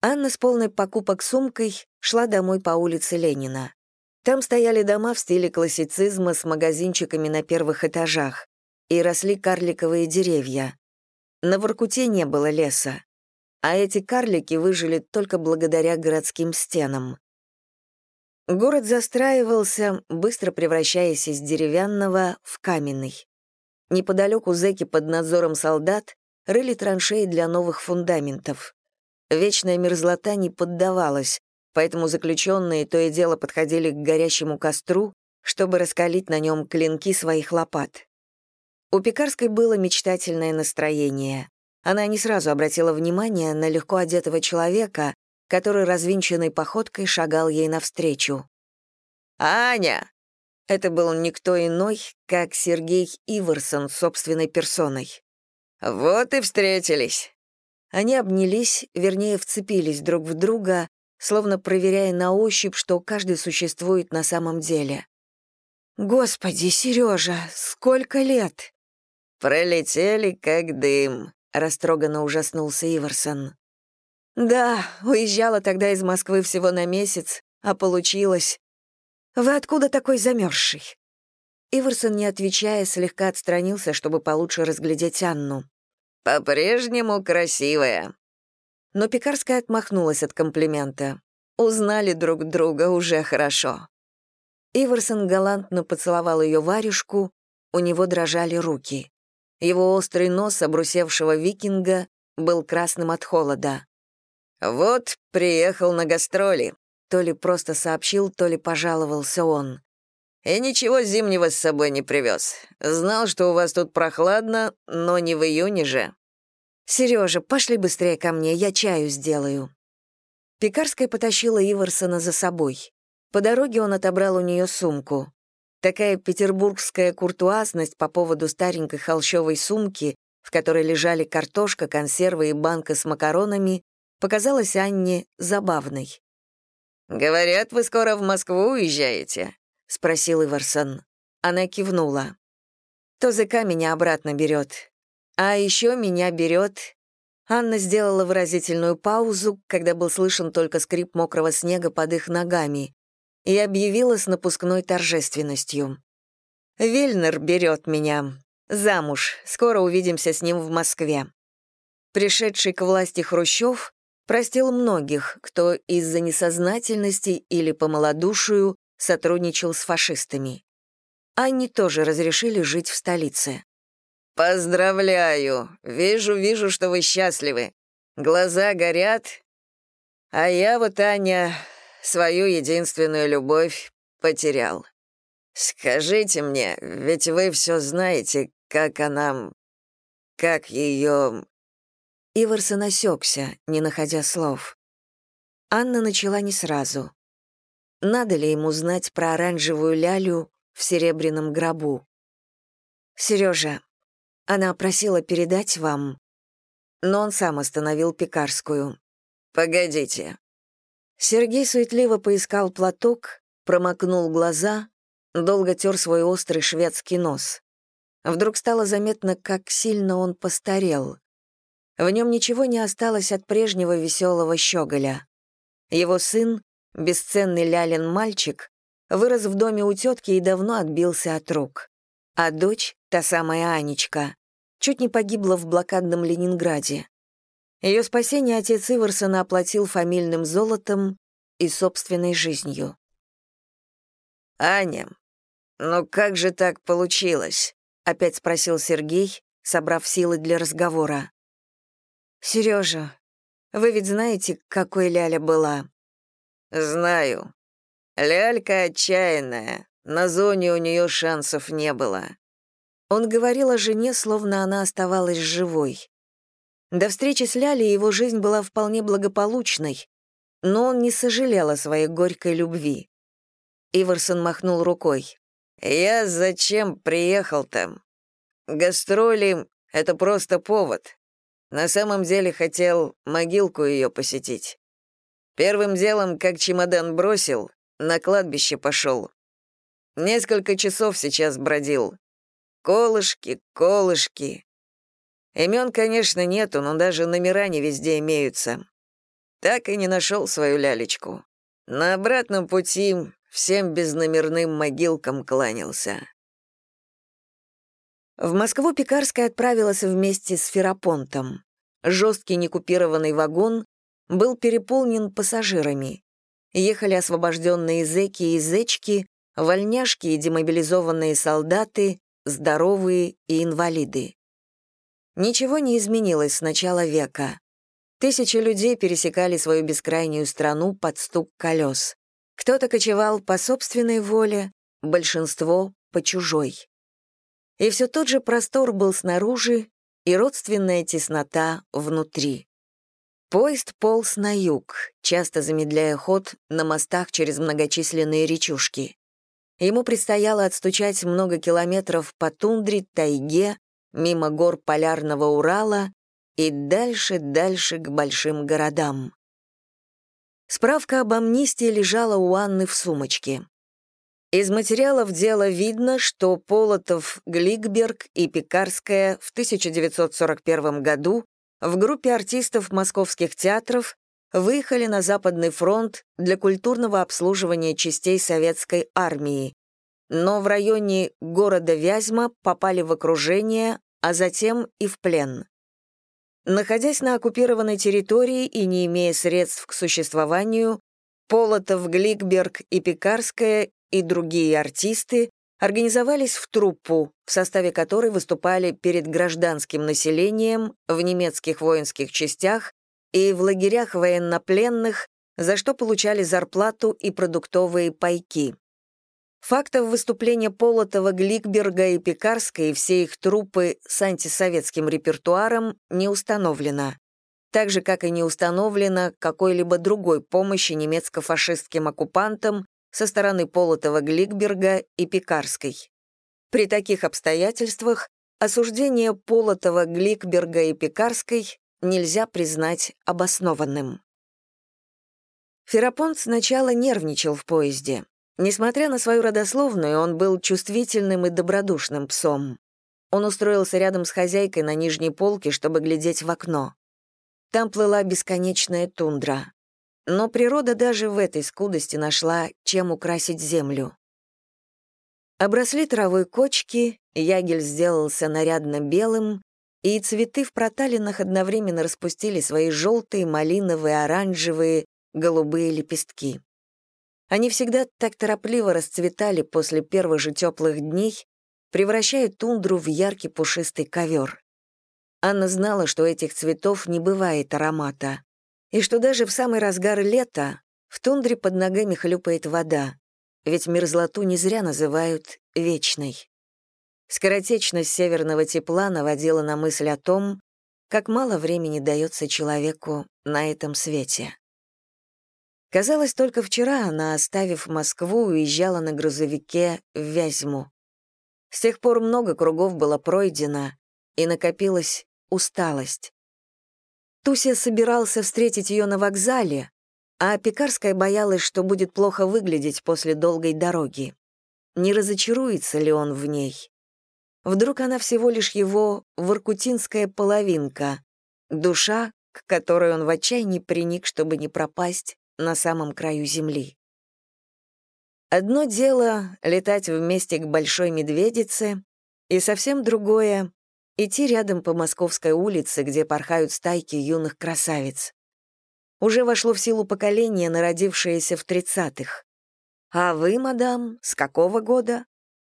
Анна с полной покупок сумкой шла домой по улице Ленина. Там стояли дома в стиле классицизма с магазинчиками на первых этажах, и росли карликовые деревья. На Воркуте не было леса, а эти карлики выжили только благодаря городским стенам. Город застраивался, быстро превращаясь из деревянного в каменный. Неподалеку зэки под надзором солдат рыли траншеи для новых фундаментов. Вечная мерзлота не поддавалась, поэтому заключенные то и дело подходили к горящему костру, чтобы раскалить на нем клинки своих лопат. У Пекарской было мечтательное настроение. Она не сразу обратила внимание на легко одетого человека, который развинченной походкой шагал ей навстречу. «Аня!» Это был никто иной, как Сергей Иварсон собственной персоной. «Вот и встретились». Они обнялись, вернее, вцепились друг в друга, словно проверяя на ощупь, что каждый существует на самом деле. «Господи, Сережа, сколько лет!» «Пролетели, как дым», — растроганно ужаснулся Иварсон. «Да, уезжала тогда из Москвы всего на месяц, а получилось. «Вы откуда такой замерзший?» Иверсон, не отвечая, слегка отстранился, чтобы получше разглядеть Анну. «По-прежнему красивая». Но Пекарская отмахнулась от комплимента. Узнали друг друга уже хорошо. Иверсон галантно поцеловал ее варежку, у него дрожали руки. Его острый нос, обрусевшего викинга, был красным от холода. «Вот, приехал на гастроли. То ли просто сообщил, то ли пожаловался он. «И ничего зимнего с собой не привез. Знал, что у вас тут прохладно, но не в июне же». «Сережа, пошли быстрее ко мне, я чаю сделаю». Пекарская потащила Иварсона за собой. По дороге он отобрал у нее сумку. Такая петербургская куртуазность по поводу старенькой холщовой сумки, в которой лежали картошка, консервы и банка с макаронами, показалась Анне забавной. «Говорят, вы скоро в Москву уезжаете?» — спросил Иварсон. Она кивнула. «То ЗК меня обратно берет. А еще меня берет...» Анна сделала выразительную паузу, когда был слышен только скрип мокрого снега под их ногами, и объявила с напускной торжественностью. «Вильнер берет меня. Замуж. Скоро увидимся с ним в Москве». Пришедший к власти Хрущев простил многих, кто из-за несознательности или по малодушию сотрудничал с фашистами. Анне тоже разрешили жить в столице. «Поздравляю! Вижу, вижу, что вы счастливы. Глаза горят. А я вот, Аня, свою единственную любовь потерял. Скажите мне, ведь вы все знаете, как она... как ее...» Иварсон осекся, не находя слов. Анна начала не сразу. Надо ли ему знать про оранжевую лялю в серебряном гробу? «Сережа, она просила передать вам...» Но он сам остановил пекарскую. «Погодите». Сергей суетливо поискал платок, промокнул глаза, долго тер свой острый шведский нос. Вдруг стало заметно, как сильно он постарел. В нем ничего не осталось от прежнего веселого щеголя. Его сын, бесценный лялин мальчик, вырос в доме у тетки и давно отбился от рук. А дочь, та самая Анечка, чуть не погибла в блокадном Ленинграде. Ее спасение отец Иварсона оплатил фамильным золотом и собственной жизнью. «Аня, ну как же так получилось?» — опять спросил Сергей, собрав силы для разговора. Сережа, вы ведь знаете, какой Ляля была?» «Знаю. Лялька отчаянная. На зоне у нее шансов не было». Он говорил о жене, словно она оставалась живой. До встречи с Лялей его жизнь была вполне благополучной, но он не сожалел о своей горькой любви. Иварсон махнул рукой. «Я зачем приехал там? Гастроли — это просто повод. На самом деле хотел могилку ее посетить. Первым делом, как чемодан бросил, на кладбище пошел. Несколько часов сейчас бродил. Колышки, колышки. Имен, конечно, нету, но даже номера не везде имеются. Так и не нашел свою лялечку. На обратном пути всем безномерным могилкам кланялся. В Москву Пекарская отправилась вместе с Ферапонтом. Жесткий некупированный вагон был переполнен пассажирами. Ехали освобожденные зэки и зечки, вольняшки и демобилизованные солдаты, здоровые и инвалиды. Ничего не изменилось с начала века. Тысячи людей пересекали свою бескрайнюю страну под стук колес. Кто-то кочевал по собственной воле, большинство — по чужой. И все тот же простор был снаружи и родственная теснота внутри. Поезд полз на юг, часто замедляя ход на мостах через многочисленные речушки. Ему предстояло отстучать много километров по тундре, тайге, мимо гор полярного Урала и дальше-дальше к большим городам. Справка об амнистии лежала у Анны в сумочке. Из материалов дела видно, что Полотов, Гликберг и Пекарская в 1941 году в группе артистов московских театров выехали на Западный фронт для культурного обслуживания частей советской армии, но в районе города Вязьма попали в окружение, а затем и в плен. Находясь на оккупированной территории и не имея средств к существованию, Полотов, Гликберг и Пекарская и другие артисты организовались в труппу, в составе которой выступали перед гражданским населением в немецких воинских частях и в лагерях военнопленных, за что получали зарплату и продуктовые пайки. Фактов выступления Полотова, Гликберга и Пекарской и все их труппы с антисоветским репертуаром не установлено, так же, как и не установлено какой-либо другой помощи немецко-фашистским оккупантам со стороны Полотова Гликберга и Пекарской. При таких обстоятельствах осуждение Полотова, Гликберга и Пекарской нельзя признать обоснованным. Ферапонт сначала нервничал в поезде. Несмотря на свою родословную, он был чувствительным и добродушным псом. Он устроился рядом с хозяйкой на нижней полке, чтобы глядеть в окно. Там плыла бесконечная тундра. Но природа даже в этой скудости нашла, чем украсить землю. Обросли травой кочки, ягель сделался нарядно белым, и цветы в проталинах одновременно распустили свои желтые, малиновые, оранжевые, голубые лепестки. Они всегда так торопливо расцветали после первых же теплых дней, превращая тундру в яркий пушистый ковер. Анна знала, что этих цветов не бывает аромата, и что даже в самый разгар лета в тундре под ногами хлюпает вода, ведь мерзлоту не зря называют вечной. Скоротечность северного тепла наводила на мысль о том, как мало времени дается человеку на этом свете. Казалось, только вчера она, оставив Москву, уезжала на грузовике в Вязьму. С тех пор много кругов было пройдено, и накопилась усталость. Туся собирался встретить ее на вокзале, а Пекарская боялась, что будет плохо выглядеть после долгой дороги. Не разочаруется ли он в ней? Вдруг она всего лишь его воркутинская половинка, душа, к которой он в отчаянии приник, чтобы не пропасть на самом краю земли. Одно дело — летать вместе к Большой Медведице, и совсем другое — идти рядом по Московской улице, где порхают стайки юных красавиц. Уже вошло в силу поколение, народившееся в тридцатых. А вы, мадам, с какого года?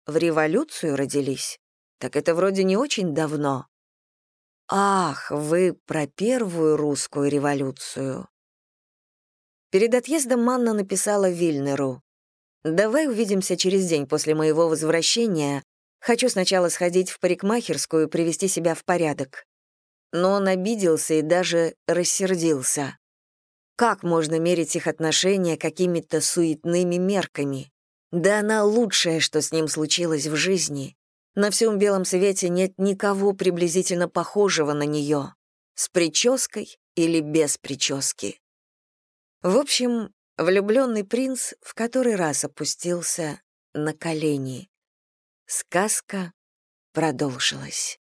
В революцию родились? Так это вроде не очень давно. Ах, вы про первую русскую революцию. Перед отъездом Манна написала Вильнеру. «Давай увидимся через день после моего возвращения. Хочу сначала сходить в парикмахерскую и привести себя в порядок». Но он обиделся и даже рассердился. Как можно мерить их отношения какими-то суетными мерками? Да она лучшее, что с ним случилось в жизни. На всем белом свете нет никого приблизительно похожего на нее. С прической или без прически. В общем, влюбленный принц в который раз опустился на колени. Сказка продолжилась.